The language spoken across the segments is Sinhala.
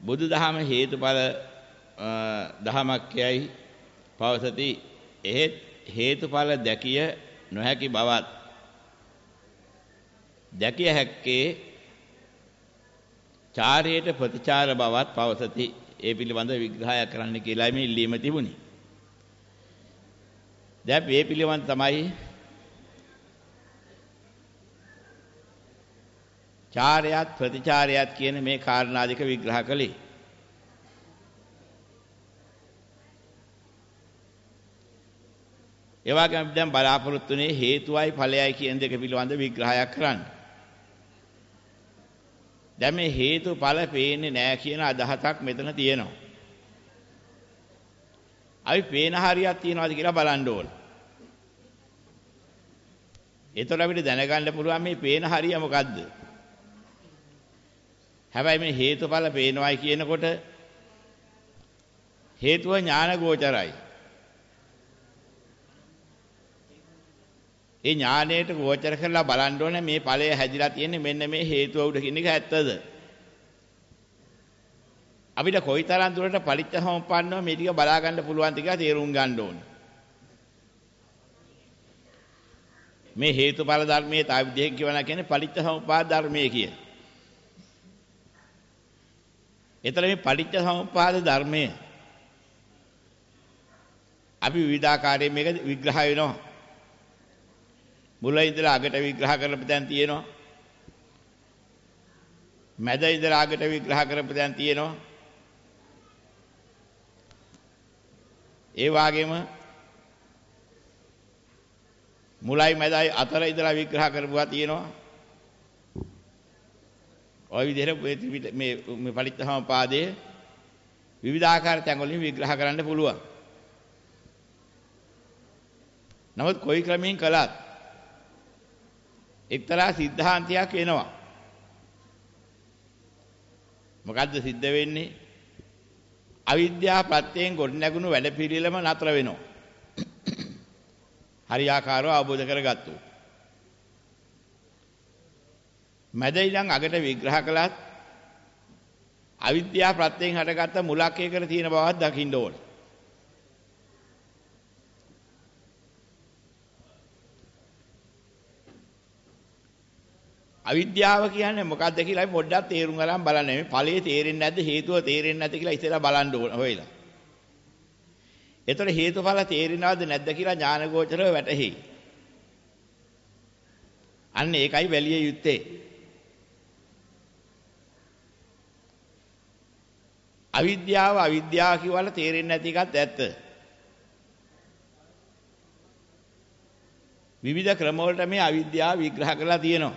බුදුදහම හේතුඵල දහමක් යයි පවසති. එහෙත් හේතුඵල දැකිය නොහැකි බවත් දැකිය හැක්කේ චාරයට ප්‍රතිචාර බවත් පවසති. ඒ පිළිබඳ විග්‍රහයක් කරන්න කියලා මේ ඉල්ලීම තිබුණේ. දැන් මේ පිළිබඳ තමයි චාරයත් ප්‍රතිචාරයත් කියන මේ කාරණා දෙක විග්‍රහ කළේ. ඒ වගේම දැන් බලාපොරොත්තු වෙන්නේ හේතුවයි ඵලයයි කියන දෙක පිළිබඳ විග්‍රහයක් කරන්න. දැන් මේ හේතු ඵල පේන්නේ නැහැ කියන අදහසක් මෙතන තියෙනවා. අපි පේන හරියක් තියනවාද කියලා බලන්න ඕන. එතකොට අපිට දැනගන්න පුළුවන් මේ පේන හරිය මොකද්ද? හැබැයි මේ හේතුඵල පේනවයි කියනකොට හේතුව ඥාන ගෝචරයි. ඒ ඥාණයට ගෝචර කරලා බලන්න ඕනේ මේ ඵලය හැදිලා තියෙන්නේ මෙන්න මේ හේතුව උඩ කියන එක ඇත්තද? අපිට කොයිතරම් දුරට පරිච්ඡසමුප්පන්නව මේ ටික බලා ගන්න පුළුවන්ද කියලා තේරුම් ගන්න ඕනේ. මේ හේතුඵල ධර්මයේ තා විදිහෙන් කියවනා කියන්නේ පරිච්ඡසමුපාද ධර්මයේ කියලා. එතන මේ පටිච්ච සමුප්පාද ධර්මය අපි විවිධාකාරයෙන් මේක විග්‍රහ වෙනවා. මුල ඉඳලා අගට විග්‍රහ කරපු දැන් තියෙනවා. මැද ඉඳලා අගට විග්‍රහ කරපු දැන් තියෙනවා. ඒ වගේම මුලයි මැදයි අතර ඉඳලා විග්‍රහ කරපුවා තියෙනවා. ওই විදිහට මේ මේ පටිච්චසම පාදයේ විවිධාකාර තැන්වලින් විග්‍රහ කරන්න පුළුවන්. නමුත් කොයි ක්‍රමයෙන් කළත් එක්තරා સિદ્ધාන්තයක් එනවා. මොකද්ද සිද්ධ වෙන්නේ? අවිද්‍යාව ප්‍රත්‍යයෙන් ගොඩනැගුණු වැඩපිළිවෙලම නතර වෙනවා. හරියාකාරව අවබෝධ කරගත්තොත් මැද ඉඳන් අගට විග්‍රහ කළත් අවිද්‍යාව ප්‍රත්‍යයෙන් හටගත්ත මුලක් එකට තියෙන බවක් දකින්න ඕනේ. අවිද්‍යාව කියන්නේ මොකක්ද කියලා අපි පොඩ්ඩක් තේරුම් ගන්න බලන්න. මේ ඵලයේ තේරෙන්නේ නැද්ද හේතුව තේරෙන්නේ නැද්ද කියලා ඉතලා බලන්න ඕන හොයලා. එතකොට හේතුඵල තේරෙනවද නැද්ද කියලා ඥානගෝචරව වැටහි. අන්න ඒකයි වැලිය යුත්තේ. අවිද්‍යාව අවිද්‍යාව කියවල තේරෙන්නේ නැති එකත් ඇත්ත. විවිධ ක්‍රම වලට මේ අවිද්‍යාව විග්‍රහ කරලා තියෙනවා.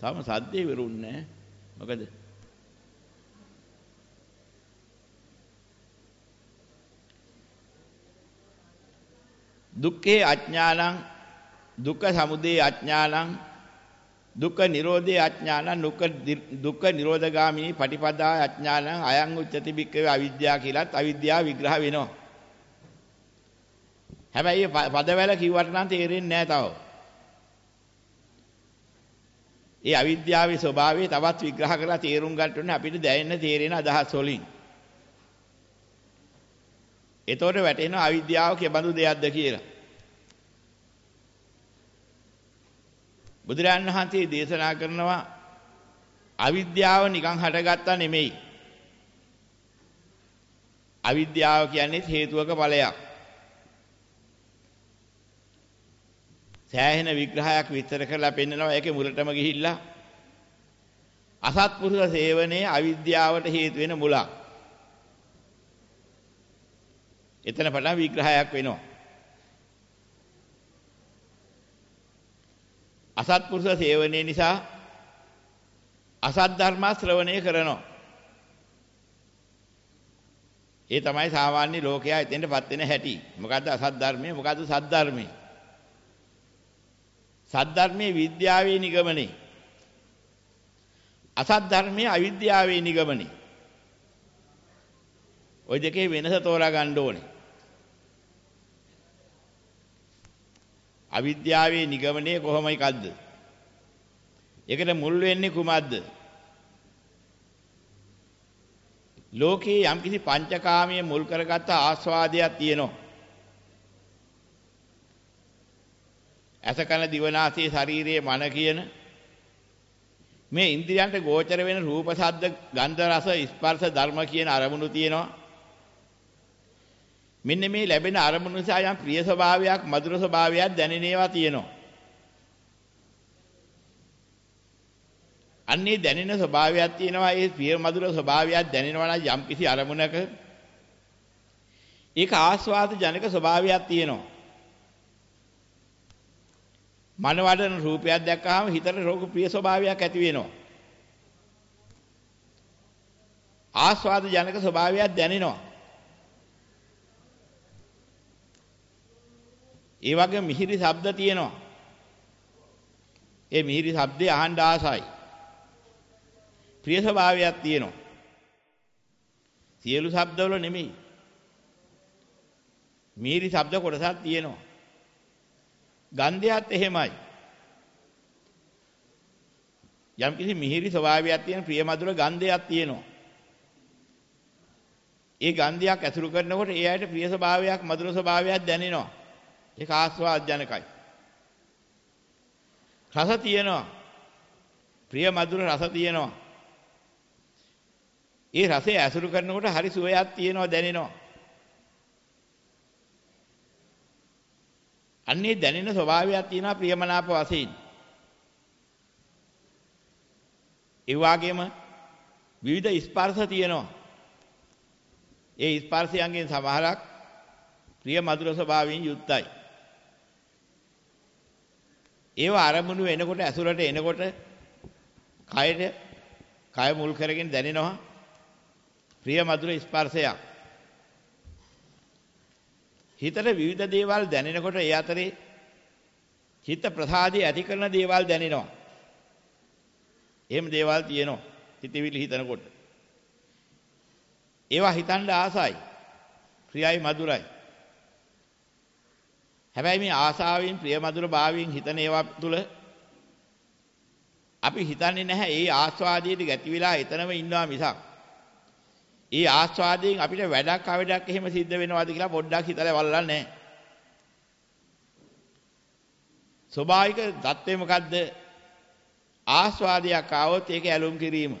තාම සද්දේ විරුන්නේ මොකද? දුක්ඛේ අඥානං දුක්ඛ සමුදය අඥානං දුක්ඛ නිරෝධේ අඥාන දුක්ඛ නිරෝධගාමිනී පටිපදා අඥානං අයං උච්චති බික්කවේ අවිද්‍යාව කියලාත් අවිද්‍යාව විග්‍රහ වෙනවා. හැබැයි පදවැල කිව්වට නම් තේරෙන්නේ නැහැ තව. ඒ අවිද්‍යාවේ ස්වභාවය තවත් විග්‍රහ කරලා තේරුම් ගන්න ඕනේ අපිට දැනෙන්න තේරෙන අදහස් වලින්. එතකොට වැටෙනවා අවිද්‍යාව කෙබඳු දෙයක්ද කියලා. බුදුරජාණන් වහන්සේ දේශනා කරනවා අවිද්‍යාව නිකන් හටගත්තා නෙමෙයි. අවිද්‍යාව කියන්නේ හේතුවක ඵලයක්. සෑහෙන විග්‍රහයක් විස්තර කරලා පෙන්නනවා ඒකේ මුලටම ගිහිල්ලා අසත්පුරුෂ සේවනයේ අවිද්‍යාවට හේතු වෙන මුලක්. එතන පටන් විග්‍රහයක් වෙනවා. අසත්පුරුෂ සේවනයේ නිසා අසත් ධර්ම ශ්‍රවණය කරනවා. ඒ තමයි සාමාන්‍ය ලෝකයා එතෙන්ටපත් වෙන හැටි. මොකද්ද අසත් ධර්මයේ මොකද්ද සත් ධර්මයේ? සත් ධර්මයේ විද්‍යාවේ නිගමනේ. අසත් ධර්මයේ අවිද්‍යාවේ නිගමනේ. ওই දෙකේ වෙනස තෝරා ගන්න ඕනේ. අවිද්‍යාවේ නිගමනය කොහොම එකක්ද? ඒකට මුල් වෙන්නේ කුමක්ද? ලෝකේ යම්කිසි පංචකාමයේ මුල් කරගත්ත ආස්වාදයක් තියෙනවා. අසකන දිවනාසී ශරීරයේ මන කියන මේ ඉන්ද්‍රියන්ට ගෝචර වෙන රූප ශබ්ද ගන්ධ රස ස්පර්ශ ධර්ම කියන අරමුණු තියෙනවා. මෙන්න මේ ලැබෙන අරමුණු නිසා යම් ප්‍රිය ස්වභාවයක් මధుර ස්වභාවයක් දැනෙන ඒවා තියෙනවා. අන්නේ දැනෙන ස්වභාවයක් තියෙනවා ඒ ප්‍රිය මధుර ස්වභාවයක් දැනෙනවා නම් යම් කිසි අරමුණක ඒක ආස්වාද ජනක ස්වභාවයක් තියෙනවා. මනවඩන රූපයක් දැක්කහම හිතට රෝග ප්‍රිය ස්වභාවයක් ඇති වෙනවා. ආස්වාද ජනක ස්වභාවයක් දැනෙනවා. ඒ වගේ මිහිරි ශබ්ද තියෙනවා. ඒ මිහිරි ශබ්දේ අහන්න ආසයි. ප්‍රිය ස්වභාවයක් තියෙනවා. සියලු ශබ්දවල නෙමෙයි. මිහිරි ශබ්ද කොටසක් තියෙනවා. ගන්ධයත් එහෙමයි. යම් කිසි මිහිරි ස්වභාවයක් තියෙන ප්‍රිය මధుර ගන්ධයක් තියෙනවා. ඒ ගන්ධයක් ඇසුරු කරනකොට ඒ ඇයට ප්‍රිය ස්වභාවයක් මధుර ස්වභාවයක් දැනෙනවා. ඒක ආස්වාද ජනකයි. රස තියෙනවා. ප්‍රිය මధుර රස තියෙනවා. ඒ රසය ඇසුරු කරනකොට හරි සුවයක් තියෙනවා දැනෙනවා. අන්නේ දැනෙන ස්වභාවයක් තියෙනවා ප්‍රියමනාප වශයෙන්. ඒ වගේම විවිධ ස්පර්ශ තියෙනවා. ඒ ස්පර්ශයන්ගෙන් සමහරක් ප්‍රිය මధుර ස්වභාවයෙන් යුක්තයි. ඒව අරමුණු එනකොට ඇසුරට එනකොට කයට කය මුල් කරගෙන දැනෙනවා ප්‍රිය මధుර ස්පර්ශයක්. හිතට විවිධ දේවල් දැනෙනකොට ඒ අතරේ හිත ප්‍රසාදේ ඇති කරන දේවල් දැනෙනවා. එහෙම දේවල් තියෙනවා. හිතවිලි හිතනකොට. ඒවා හිතන්න ආසයි. ප්‍රියයි මధుරයි. හැබැයි මේ ආසාවෙන් ප්‍රියමధుර භාවයෙන් හිතන ඒවා තුල අපි හිතන්නේ නැහැ ඒ ආස්වාදයේද ගැති වෙලා එතනම ඉන්නවා මිසක්. ඒ ආස්වාදයෙන් අපිට වැඩක් අවඩක් එහෙම සිද්ධ වෙනවාද කියලා පොඩ්ඩක් හිතලා බලලා නැහැ. ස්වභාවික தත්ත්වය මොකද්ද? ආස්වාදයක් ආවොත් ඒක ඇලුම් කිරීම.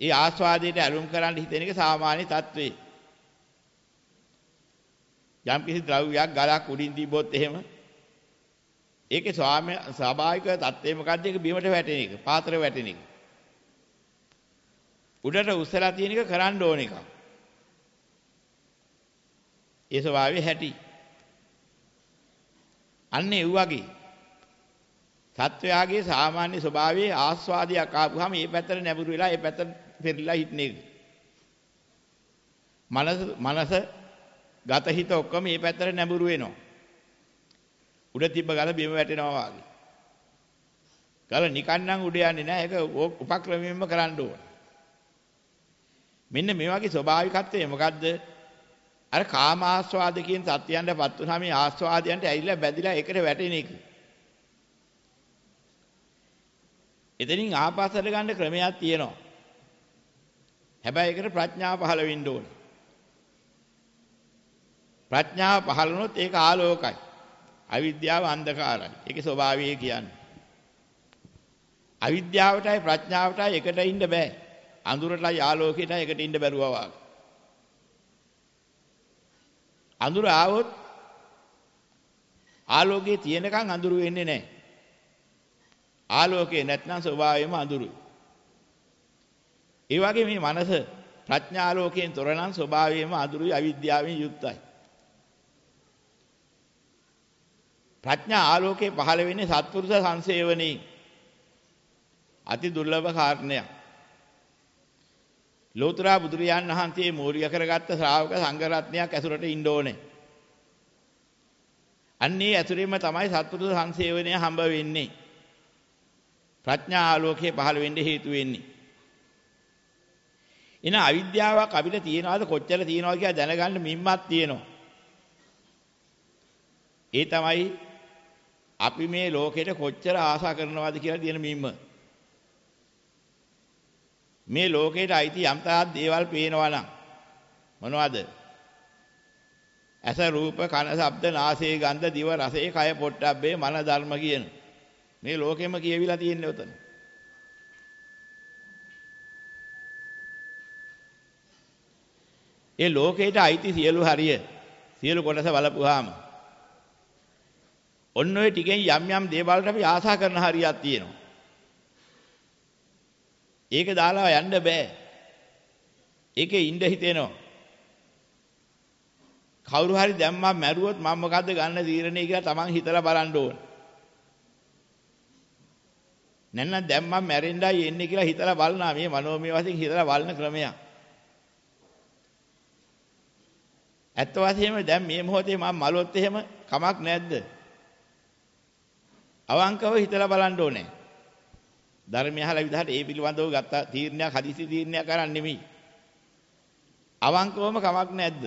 ඒ ආස්වාදයට ඇලුම් කරන්න හිතෙන එක සාමාන්‍ය தත්ත්වේ. යම් කිසි ද්‍රව්‍යයක් ගලක් උඩින් තිබ්බොත් එහෙම ඒකේ ස්වාභාවික தත්ත්වය මොකද්ද? ඒක බිමට වැටෙන එක, පාත්‍රෙ වැටෙන එක. උඩට උස්සලා තියෙන එක කරන්න ඕන එකක්. ඒ ස්වභාවය හැටි. අන්න ඒ වගේ සත්වයාගේ සාමාන්‍ය ස්වභාවයේ ආස්වාදයක් ආපුවාම මේ පැත්තට නැඹුරු වෙලා ඒ පැත්තට පෙරලා හිටන එක. මනස මනස ගත හිත ඔක්කොම මේ පැත්තට නැඹුරු වෙනවා. උඩ තිබ්බ ගල බිම වැටෙනවා වගේ. ගල නිකන් නම් උඩ යන්නේ නැහැ. ඒක උපක්‍රමයෙන්ම කරන්න ඕන. මෙන්න මේ වගේ ස්වභාවිකත්වය මොකද්ද? අර කාම ආස්වාද කියන සත්‍යයන්ටපත් වුනහම මේ ආස්වාදයන්ට ඇවිල්ලා බැඳිලා ඒකට වැටෙන එක. එතනින් ආපස්සට ගන්න ක්‍රමයක් තියෙනවා. හැබැයි ඒකට ප්‍රඥාව පහළ වෙන්න ඕනේ. ප්‍රඥාව පහළ වුණොත් ඒක ආලෝකයි. අවිද්‍යාව අන්ධකාරයි. ඒකේ ස්වභාවය කියන්නේ. අවිද්‍යාවටයි ප්‍රඥාවටයි එකට ඉන්න බෑ. අඳුරටයි ආලෝකයටයි එකට ඉන්න බැරුවා වාගේ. අඳුර ආවොත් ආලෝකයේ තියෙනකන් අඳුර වෙන්නේ නැහැ. ආලෝකේ නැත්නම් ස්වභාවයෙන්ම අඳුරුයි. ඒ වගේ මේ මනස ප්‍රඥාලෝකයෙන් තොර නම් ස්වභාවයෙන්ම අඳුරුයි අවිද්‍යාවෙන් යුක්තයි. ප්‍රඥා ආලෝකේ පහළ වෙන්නේ සත්පුරුෂ සංසේවණේ අති දුර්ලභ කාරණයක්. ලෝතර බුදුරජාන් වහන්සේ මූලික කරගත්ත ශ්‍රාවක සංඝ රත්නයක් ඇසුරට ඉන්න ඕනේ. අන්නේ ඇසුරෙම තමයි සත්පුරුෂ සංසේවනය හම්බ වෙන්නේ. ප්‍රඥා ආලෝකයේ පහළ වෙන්න හේතු වෙන්නේ. එන අවිද්‍යාවක් අපිට තියනවාද කොච්චර තියනවාද කියලා දැනගන්න මිම්මක් තියෙනවා. ඒ තමයි අපි මේ ලෝකෙට කොච්චර ආශා කරනවාද කියලා තියෙන මිම්ම. මේ ලෝකේට අයිති යම් තාක් දේවල් පේනවා නම් මොනවද? ඇස රූප කන ශබ්ද නාසය ගන්ධ දිව රසය කය පොට්ටබ්බේ මන ධර්ම කියන මේ ලෝකෙම කියවිලා තියෙන්නේ උතන. ඒ ලෝකේට අයිති සියලු හරිය සියලු කොටස බලපුවාම ඔන්න ඔය ටිකෙන් යම් යම් දේවල්ට අපි ආසා කරන හරියක් තියෙනවා. ඒක දාලා යන්න බෑ. ඒකේ ඉඳ හිතෙනවා. කවුරු හරි දැන් මම මැරුවොත් මම මොකද්ද ගන්න තීරණය කියලා Taman හිතලා බලන්න ඕන. නැත්නම් දැන් මම මැරෙන්නයි එන්නේ කියලා හිතලා බලනවා මේ මනෝමය වශයෙන් හිතලා බලන ක්‍රමයක්. ඇත්ත වශයෙන්ම දැන් මේ මොහොතේ මම මලොත් එහෙම කමක් නැද්ද? අවංකව හිතලා බලන්න ඕනේ. ධර්මය අහලා විදිහට ඒ පිළිබඳව ගත්ත තීරණයක් හදිසි තීරණයක් කරන්නේ නෙමෙයි. අවංකවම කමක් නැද්ද?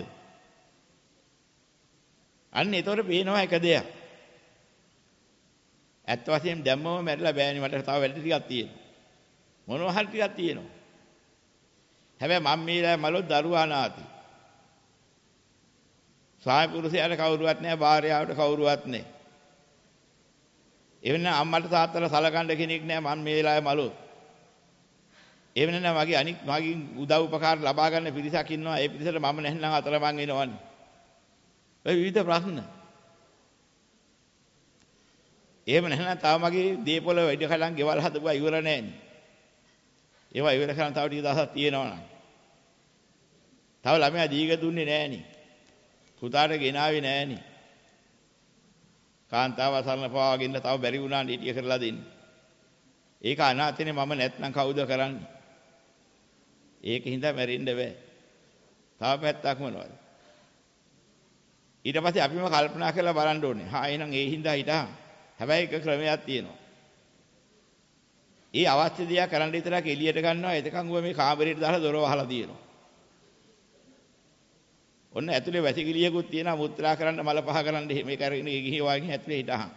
අන්න ඒතකොට පේනවා එක දෙයක්. ඇත්ත වශයෙන්ම දැම්මම මැරිලා බෑනේ මට තව වැඩ ටිකක් තියෙනවා. මොනවා හරි ටිකක් තියෙනවා. හැබැයි මම මේලා මලොත් දරුවා නාති. ස්වාමි පුරුෂයාට කවුරුවත් නැහැ, භාර්යාවට කවුරුවත් නැහැ. එවෙන අම්මට තාත්තට සලකන්න කෙනෙක් නැහැ මම මේ වෙලාවේ මලෝ. එවෙන නෑ මගේ අනික් මගේ උදව් උපකාර ලබා ගන්න පිරිසක් ඉන්නවා. ඒ පිරිසට මම නැත්නම් අතරමං වෙනවන්නේ. ඔය විවිධ ප්‍රශ්න. එහෙම නැත්නම් තව මගේ දීපොළ වැඩ කලන් ගෙවල් හදපුවා ඉවර නෑනේ. ඒවා ඉවර කරන් තව ටික දවසක් තියෙනවා නම්. තව ළමයා දීග දුන්නේ නෑනේ. පුතාට ගෙනාවේ නෑනේ. කාන්තාව අසරණ පවාගෙන තව බැරි වුණා නීතිය කරලා දෙන්න. ඒක අනාථනේ මම නැත්නම් කවුද කරන්නේ? ඒකින්ද මැරෙන්න බෑ. තව පැත්තක් මොනවද? ඊට පස්සේ අපිම කල්පනා කරලා බලන්න ඕනේ. හා එහෙනම් ඒ හින්දා හිටා. හැබැයි එක ක්‍රමයක් තියෙනවා. ඒ අවශ්‍ය දේ කරන්න විතරක් එළියට ගන්නවා. එතකන් ඌ මේ කාමරේට දාලා දොර වහලා තියෙනවා. ඔන්න ඇතුලේ වැසිකිළියකුත් තියෙනවා මුත්‍රා කරන්න මල පහ කරන්න මේ කරගෙන ගිහි වාගේ ඇතුලේ හිටහන්.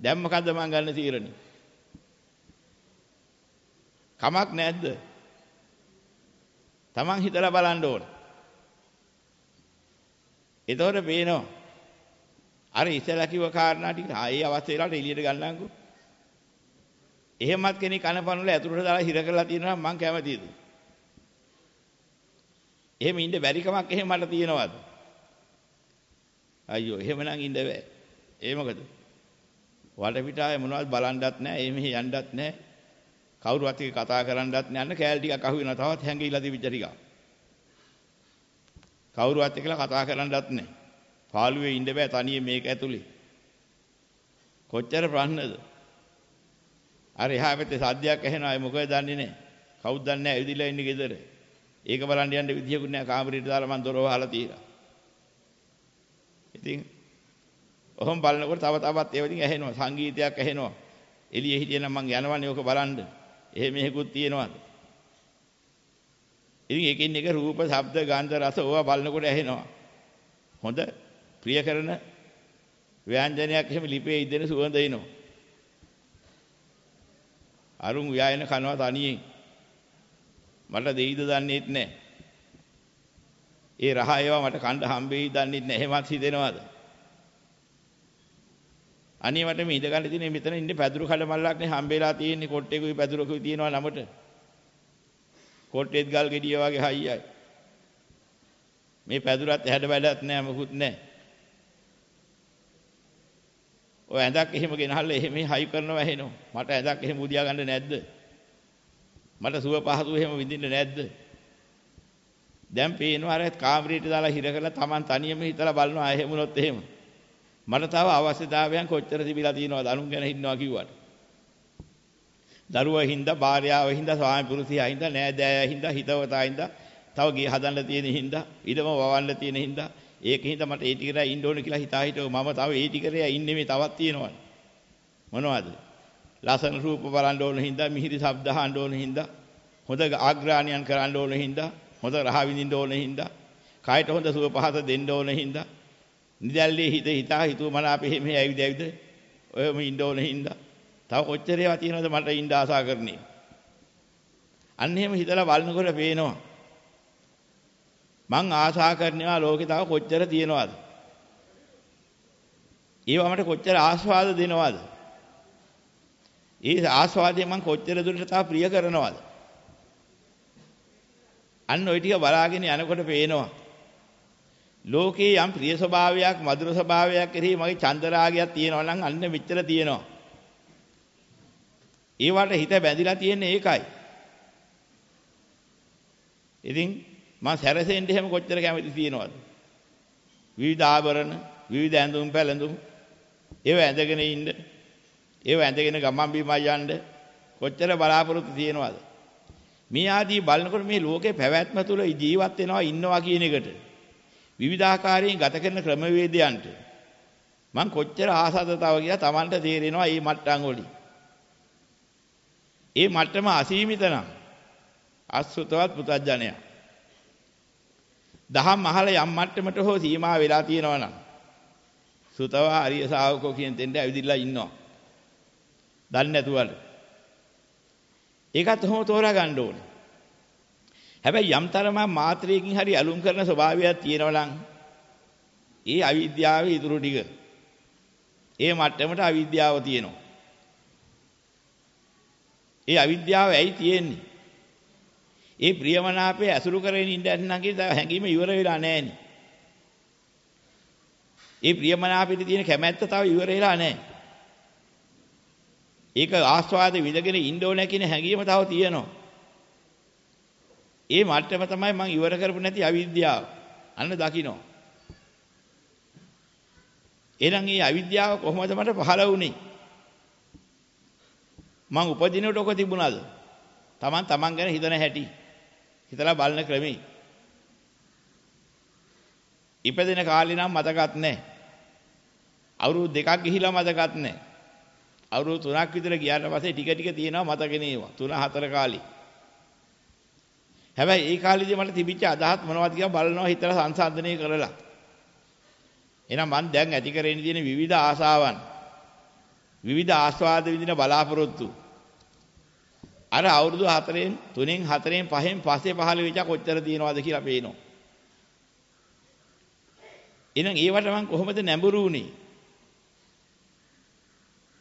දැන් මොකද්ද මං ගන්න තීරණේ? කමක් නැද්ද? Taman හිතලා බලන්න ඕන. එතකොට පේනවා. අර ඉස්සලා කිව්ව කාරණා ටික ආයේ අවශ්‍ය වෙලාවට එළියට ගන්නම්කෝ. එහෙමත් කෙනෙක් කනපනවල ඇතුළට දාලා හිර කරලා තියෙනවා මං කැමතිද? එහෙම ඉන්න බැරි කමක් එහෙම මට තියෙනවද? අයියෝ එහෙමනම් ඉන්න බෑ. ඒ මොකද? වටපිටාවේ මොනවද බලන්නවත් නැහැ, එහෙම යන්නවත් නැහැ. කවුරුවත් එක්ක කතා කරන්නවත් නැහැ. අන්න කෑල් ටිකක් අහු වෙනවා. තවත් හැංගිලා තිබිච්ච ටිකක්. කවුරුවත් එක්කලා කතා කරන්නවත් නැහැ. පාළුවේ ඉන්න බෑ තනියෙන් මේක ඇතුලේ. කොච්චර ප්‍රශ්නද? අර එහා පැත්තේ සද්දයක් ඇහෙනවා. ඒ මොකද දන්නේ නැහැ. කවුද දන්නේ නැහැ. ඇවිදලා ඉන්නේ ගෙදර. ඒක බලන්න යන්න විදියකුත් නැහැ කාමරේට දාලා මම දොර වහලා තියලා. ඉතින් ඔහොම බලනකොට තව තවත් ඒවා ඉතින් ඇහෙනවා සංගීතයක් ඇහෙනවා. එළියේ හිටියනම් මං යනවනේ ඕක බලන්න. එහෙම මෙහෙකුත් තියෙනවාද? ඉතින් එකින් එක රූප, ශබ්ද, ගන්ධ, රස ඕවා බලනකොට ඇහෙනවා. හොඳ ප්‍රිය කරන ව්‍යංජනයක් එහෙම ලිපේ ඉදෙන සුවඳ එනවා. අරුන් ව්‍යායන කනවා තනියෙන්. මට දෙයිද දන්නේත් නැහැ. ඒ රහ ඒවා මට කණ්ඩ හම්බෙයි දන්නේත් නැහැ. එහෙමත් හිතෙනවද? අනේ මට මේ ඉඳ ගන්න තියෙන මෙතන ඉන්නේ පැදුරු කඩ මල්ලක් නේ හම්බෙලා තියෙන්නේ කොට්ටේකුයි පැදුරකුයි තියෙනවා නමට. කොට්ටේත් ගල් ගෙඩිය වගේ හයියයි. මේ පැදුරත් හැඩ වැඩක් නැහැ මොකුත් නැහැ. ඔය ඇඳක් එහෙම ගෙනහල්ලා එහෙම හයි කරනවා ඇහෙනවා. මට ඇඳක් එහෙම බුදියා ගන්න නැද්ද? මට සුව පහසු එහෙම විඳින්න නැද්ද? දැන් පේනවා අර කාමරේට දාලා හිර කරලා Taman තනියම හිතලා බලනවා එහෙමුනොත් එහෙම. මට තව අවශ්‍යතාවයන් කොච්චර තිබිලා තියෙනවද අනුන් ගැන හින්නවා කිව්වට. දරුවා හින්දා, භාර්යාව හින්දා, ස්වාමි පුරුෂයා හින්දා, නෑදෑයා හින්දා, හිතවතා හින්දා, තව ගේ හදන්න තියෙන හින්දා, ඉඩම වවන්න තියෙන හින්දා, ඒක හින්දා මට ඒ ටිකේ ඉන්න ඕන කියලා හිතා හිටව මම තව ඒ ටිකේ ඉන්නේ මේ තවත් තියෙනවා. මොනවද? ලස්සන රූප බලන්න ඕන හින්දා, මිහිරි ශබ්ද අහන්න ඕන හින්දා, හොඳ ආග්‍රාණියන් කරන්න ඕන හින්දා, හොඳ රහ විඳින්න ඕන හින්දා, කායට හොඳ සුව පහස දෙන්න ඕන හින්දා, නිදැල්ලේ හිත හිතා හිතුව මන අපේ මෙහෙම ඇවිද ඇවිද ඔයම ඉන්න ඕන හින්දා. තව කොච්චර ඒවා තියෙනවද මට ඉන්න ආසා කරන්නේ. අන්න එහෙම හිතලා බලනකොට පේනවා. මං ආශා කරනවා ලෝකේ තව කොච්චර තියෙනවද? ඒවා මට කොච්චර ආස්වාද දෙනවද? ඒ ආස්වාදය මම කොච්චර දුරට තා ප්‍රිය කරනවද? අන්න ওই ටික බලාගෙන යනකොට පේනවා. ලෝකේ යම් ප්‍රිය ස්වභාවයක්, මధుර ස්වභාවයක් කෙරෙහි මගේ චන්දරාගයක් තියෙනවා නම් අන්න මෙච්චර තියෙනවා. ඒවට හිත බැඳිලා තියෙන්නේ ඒකයි. ඉතින් මම සැරසෙන්න හැම කොච්චර කැමති තියෙනවද? විවිධ ආභරණ, විවිධ ඇඳුම් පැළඳුම් ඒව ඇඳගෙන ඉන්න ඒව ඇඳගෙන ගමන් බිමන් යන්න කොච්චර බලාපොරොත්තු තියෙනවද? මේ ආදී බලනකොට මේ ලෝකේ පැවැත්ම තුල ජීවත් වෙනවා ඉන්නවා කියන එකට විවිධාකාරයෙන් ගත කරන ක්‍රමවේදයන්ට මං කොච්චර ආසාවද තව කියලා Tamanට තේරෙනවා මේ මට්ටම් වලින්. ඒ මට්ටම අසීමිත නම් අසුතවත් පුතඥය. දහම් මහල යම් මට්ටමට හෝ සීමා වෙලා තියෙනවා නම් සුතවා අරිය ශාවකෝ කියන දෙන්න ඇවිදිලා ඉන්නවා. දන්නේ නැතුවල. ඒකත් කොහොම තෝරා ගන්න ඕනේ. හැබැයි යම් තරමක් මාත්‍රයකින් හරි අලුම් කරන ස්වභාවයක් තියෙනවා නම් ඒ අවිද්‍යාවේ ඉතුරු ටික ඒ මට්ටමට අවිද්‍යාව තියෙනවා. ඒ අවිද්‍යාව ඇයි තියෙන්නේ? ඒ ප්‍රියමනාපේ ඇසුරු කරගෙන ඉන්න නැත්නම් හැඟීම ඉවර වෙලා නැහෙනේ. ඒ ප්‍රියමනාපෙට තියෙන කැමැත්ත තව ඉවර වෙලා නැහැ. ඒක ආස්වාද විඳගෙන ඉන්න ඕන කියන හැඟීම තව තියෙනවා. ඒ මට්ටම තමයි මම ඉවර කරපු නැති අවිද්‍යාව. අන්න දකින්න. එහෙනම් මේ අවිද්‍යාව කොහොමද මට පහළ වුනේ? මං උපදිනකොට ඔක තිබුණාද? Taman taman ගැන හිතන හැටි. හිතලා බලන ක්‍රමී. ඉපදෙන කාලේ නම් මතකත් නැහැ. අවුරුදු දෙකක් ගිහිලා මතකත් නැහැ. අවුරුදු තුනක් විතර ගියාට පස්සේ ටික ටික තියෙනවා මතකේ නේවා. තුන හතර කාලේ. හැබැයි ඒ කාලේදී මට තිබිච්ච අදහස් මොනවද කියලා බලනවා හිතලා සංසන්දනය කරලා. එහෙනම් මං දැන් ඇති කරගෙන තියෙන විවිධ ආසාවන් විවිධ ආස්වාද විඳින බලාපොරොත්තු අර අවුරුදු 4න් 3න් 4න් 5න් පස්සේ පහළ වෙච්ච කොච්චර තියෙනවද කියලා පේනවා. එහෙනම් ඒවට මං කොහොමද නැඹුරු වුනේ?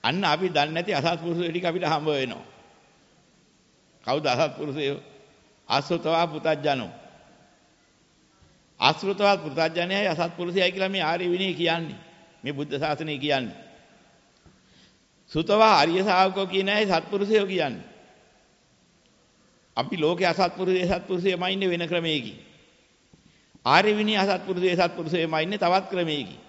අන්න අපි දන්නේ නැති අසත්පුරුෂයෝ ටික අපිට හම්බ වෙනවා. කවුද අසත්පුරුෂයෝ? ආශ්‍රිතවා පුතඥෝ. ආශ්‍රිතවා පුතඥයයි අසත්පුරුෂයයි කියලා මේ ආර්ය විනය කියන්නේ. මේ බුද්ධ ශාසනය කියන්නේ. සුතවා ආර්ය ශාවකෝ කියන අය සත්පුරුෂයෝ කියන්නේ. අපි ලෝකේ අසත්පුරුෂය සත්පුරුෂයමයි ඉන්නේ වෙන ක්‍රමයකින්. ආර්ය විනය අසත්පුරුෂය සත්පුරුෂයමයි ඉන්නේ තවත් ක්‍රමයකින්.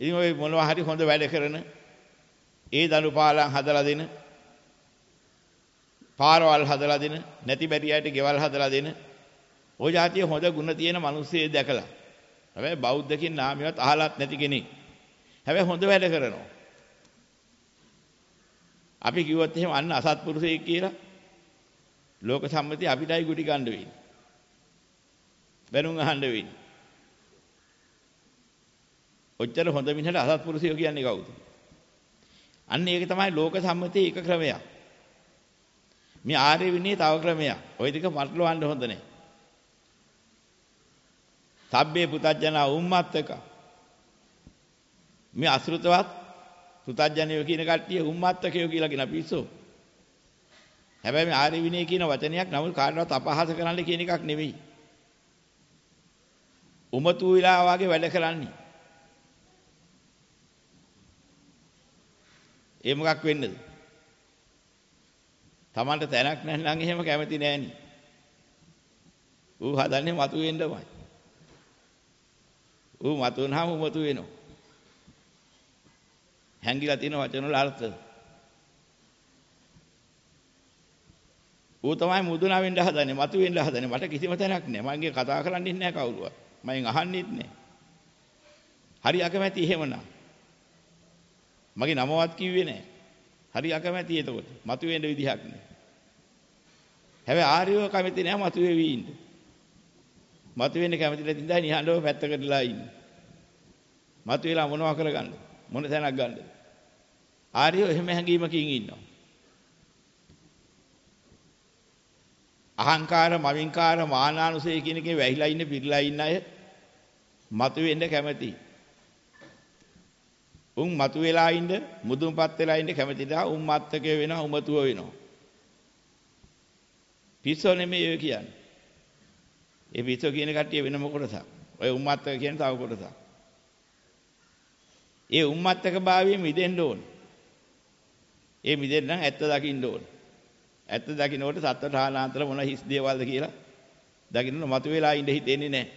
ඉතින් ওই මොනවා හරි හොඳ වැඩ කරන ඒ දනුපාලන් හදලා දෙන පාරවල් හදලා දෙන නැති බැරි අයට ගෙවල් හදලා දෙන ওই જાතිය හොඳ ගුණ තියෙන මිනිස්සේ දැකලා. හැබැයි බෞද්ධ කියන නාමයවත් අහලත් නැති කෙනෙක්. හැබැයි හොඳ වැඩ කරනවා. අපි කිව්වොත් එහෙම අන්න අසත්පුරුෂයෙක් කියලා ලෝක සම්මතිය අපිටයි ගුටි ගන්න වෙන්නේ. බැනුම් අහන්න වෙන්නේ. ඔච්චර හොඳ මිනිහට අසත්පුරුෂයෝ කියන්නේ කවුද අන්න ඒක තමයි ලෝක සම්මතියේ එක ක්‍රමයක් මේ ආර්ය විනී තව ක්‍රමයක්. ওই දෙක පටලවන්න හොඳ නැහැ. සබ්බේ පුතඥා උම්මත්තක. මේ අසෘතවත් පුතඥයෝ කියන කට්ටිය උම්මත්තකයෝ කියලා කියන පිස්සෝ. හැබැයි මේ ආර්ය විනී කියන වචනයක් නමුත් කාටවත් අපහාස කරන්න කියන එකක් නෙවෙයි. උමතු විලා වගේ වැඩ කරන්නේ. ඒ මොකක් වෙන්නද? Tamanට තැනක් නැත්නම් එහෙම කැමති නෑනි. ඌ හදන්නේ මතු වෙන්නමයි. ඌ මතු වුණාම මතු වෙනවා. හැංගිලා තියෙන වචන වල අර්ථ. ඌ තමයි මුදුනා වෙන්න හදන්නේ, මතු වෙන්න හදන්නේ. මට කිසිම තැනක් නෑ. මගේ කතා කරන්නේ නැහැ කවුරුවත්. මම අහන්නෙත් නෑ. හරි අකමැති එහෙමනම්. මගේ නමවත් කිව්වේ නැහැ. හරි අකමැති එතකොට. මතුවෙන්න විදිහක් නැහැ. හැබැයි ආර්යව කැමති නැහැ මතුවේවි ඉන්න. මතුවෙන්න කැමති නැති නිසා නිහඬව පැත්තකටලා ඉන්න. මතුවෙලා මොනවා කරගන්නද? මොන තැනක් ගන්නද? ආර්යව එහෙම හැංගීමකින් ඉන්නවා. අහංකාර, මවින්කාර, මානානුසය කියන එකේ වැහිලා ඉන්න, පිරලා ඉන්න අය මතුවෙන්න කැමතියි. උන් මතුවලා ඉන්න, මුදුන්පත් වෙලා ඉන්න කැමතිදා උන් මත්තකේ වෙනවා, උමතුව වෙනවා. පිස්සෝ නෙමෙයි ඔය කියන්නේ. ඒ පිස්සෝ කියන කට්ටිය වෙනම කොටසක්. ඔය උම්මත්තක කියන තව කොටසක්. ඒ උම්මත්තක භාවයෙන් මිදෙන්න ඕන. ඒ මිදෙන්න නම් ඇත්ත දකින්න ඕන. ඇත්ත දකින්නකොට සත්වඨානාන්තර මොන හිස් දේවල්ද කියලා දකින්න මතු වෙලා ඉඳ හිතෙන්නේ නැහැ.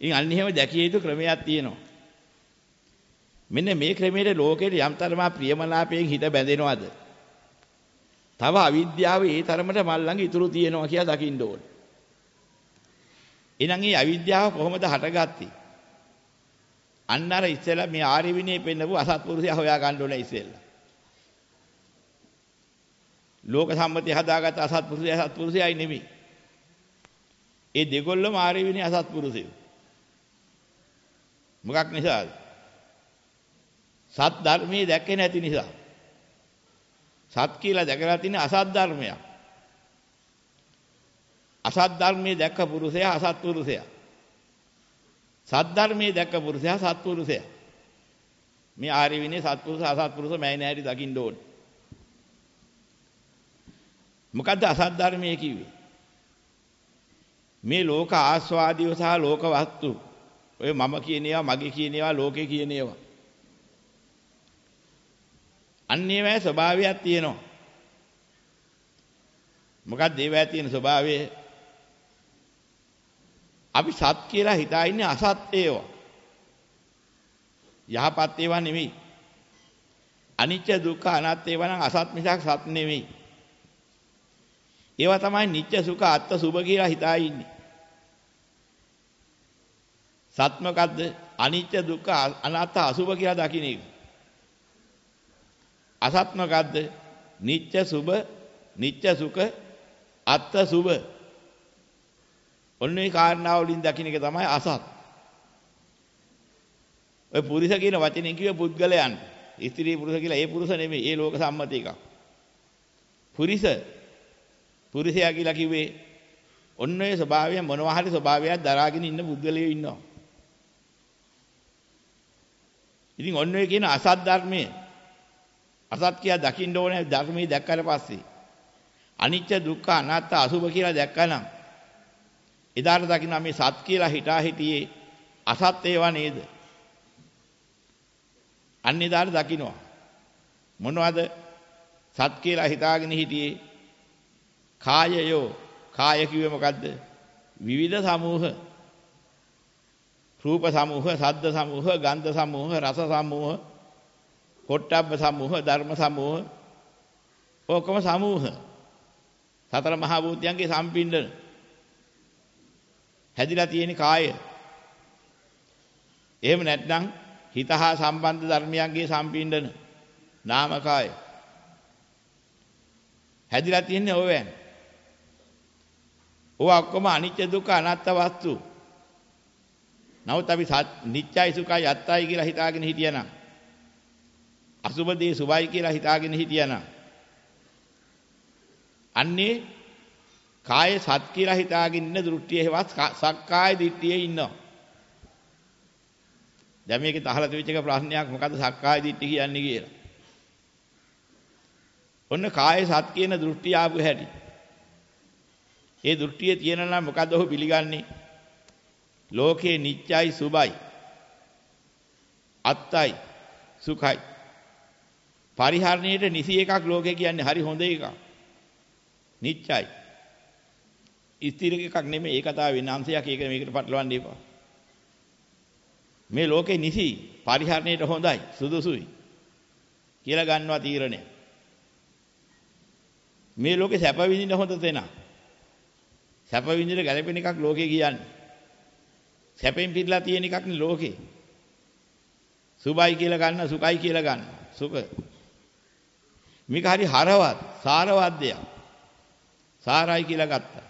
ඉතින් අන්න එහෙම දැකිය යුතු ක්‍රමයක් තියෙනවා. මෙන්න මේ ක්‍රමයේ ලෝකෙට යම් තරමක් ප්‍රියමනාපයෙන් හිත බැඳෙනවද? තව අවිද්‍යාව ඒ තරමට මල් ළඟ ඉතුරු තියෙනවා කියලා දකින්න ඕන. එහෙනම් මේ අවිද්‍යාව කොහොමද හටගත්තේ? අන්න අර ඉස්සෙල්ලා මේ ආර්ය විනය පෙන්නපු අසත්පුරුෂයා හොයා ගන්න ඕනේ ඉස්සෙල්ලා. ලෝක සම්මතිය හදාගත්ත අසත්පුරුෂයා සත්පුරුෂයයි නෙමෙයි. ඒ දෙගොල්ලම ආර්ය විනය අසත්පුරුෂයෝ. මොකක් නිසාද? සත් ධර්මයේ දැක්කේ නැති නිසා. සත් කියලා දැකලා තියෙන අසත් ධර්මයක්. අසත් ධර්මයේ දැක්ක පුරුෂයා අසත් පුරුෂයා. සත් ධර්මයේ දැක්ක පුරුෂයා සත් පුරුෂයා. මේ ආර්ය විනය සත්පුරුෂ අසත්පුරුෂ මෑ නෑරි දකින්න ඕනේ. මොකද්ද අසත් ධර්මයේ කිව්වේ? මේ ලෝක ආස්වාදීව සහ ලෝක වස්තු ඔය මම කියන ඒවා මගේ කියන ඒවා ලෝකේ කියන ඒවා අන්න ඒවායේ ස්වභාවයක් තියෙනවා. මොකක්ද ඒවායේ තියෙන ස්වභාවය? අපි සත් කියලා හිතා ඉන්නේ අසත් ඒවා යහපත් ඒවා නෙමෙයි අනිත්‍ය දුක්ඛ අනාත්ම ඒවා නම් අසත් මිසක් සත් නෙමෙයි ඒවා තමයි නිත්‍ය සුඛ අත්ත සුභ කියලා හිතා ඉන්නේ. සත්මකද්ද අනිත්‍ය දුක්ඛ අනාත්ම අසුභ කියලා දකින්න එක. අසත්මකද්ද නිත්‍ය සුභ නිත්‍ය සුඛ අත්ත සුභ. ඔන්න ඒ කාරණාව වලින් දකින්න එක තමයි අසත්. ඔය පුරුෂ කියන වචනේ කිව්ව පුද්ගලයන්. ස්ත්‍රී පුරුෂ කියලා ඒ පුරුෂ නෙමෙයි ඒ ලෝක සම්මත එකක්. පුරිස පුරුෂයා කියලා කිව්වේ ඔන්න ඔය ස්වභාවය මොනවා හරි ස්වභාවයක් දරාගෙන ඉන්න බුද්ධලියෝ ඉන්නවා. ඉතින් ඔන්න ඔය කියන අසත් ධර්මයේ අසත් කියලා දකින්න ඕනේ ධර්මයේ දැක්කට පස්සේ අනිත්‍ය දුක්ඛ අනාත්ම අසුභ කියලා දැක්කනම් එදාට දකින්න මේ සත් කියලා හිතා හිටියේ අසත් ඒවා නේද? අන්න එදාට දකින්නවා. මොනවද? සත් කියලා හිතාගෙන හිටියේ කායයෝ කාය කිව්වේ මොකද්ද? විවිධ සමූහ. රූප සමූහ, ශබ්ද සමූහ, ගන්ධ සමූහ, රස සමූහ, පොට්ටබ්බ සමූහ, ධර්ම සමූහ. ඔක්කොම සමූහ. සතර මහා භූතයන්ගේ සම්පින්ඩන. හැදිලා තියෙන කාය. එහෙම නැත්නම් හිත හා සම්බන්ධ ධර්මයන්ගේ සම්පින්ඩන. නාමකාය. හැදිලා තියෙන්නේ ඕවෙන්. ඕවා ඔක්කොම අනිත්‍ය දුක්ඛ අනාත්ම වස්තු. නමුත් අපි නිත්‍යයි සුඛයි අත්තයි කියලා හිතාගෙන හිටියනම් අසුබ දේ සුභයි කියලා හිතාගෙන හිටියනම් අන්නේ කාය සත් කියලා හිතාගෙන ඉන්න දෘෂ්ටිය හේවත් සක්කාය දිට්ඨියේ ඉන්නවා. දැන් මේකේ තහලා තිබිච්ච එක ප්‍රශ්නයක් මොකද්ද සක්කාය දිට්ඨි කියන්නේ කියලා. ඔන්න කාය සත් කියන දෘෂ්ටිය ආපු හැටි. ඒ දෘෂ්ටිය තියෙන නම් මොකද්ද ඔහු පිළිගන්නේ? ලෝකේ නිත්‍යයි සුභයි. අත්තයි සුඛයි. පරිහරණයට නිසි එකක් ලෝකේ කියන්නේ හරි හොඳ එකක්. නිත්‍යයි. ස්ථිර එකක් නෙමෙයි ඒ කතාව වෙන අංශයක් ඒක මේකට පටලවන්න එපා. මේ ලෝකේ නිසි පරිහරණයට හොඳයි සුදුසුයි කියලා ගන්නවා තීරණය. මේ ලෝකේ සැප විඳින්න හොඳ තැනක්. සැප විඳින ගැළපෙන එකක් ලෝකේ කියන්නේ. සැපෙන් පිරලා තියෙන එකක් නේ ලෝකේ. සුභයි කියලා ගන්න සුඛයි කියලා ගන්න. සුඛ. මේක හරි හරවත් සාරවත් දෙයක්. සාරයි කියලා ගත්තා.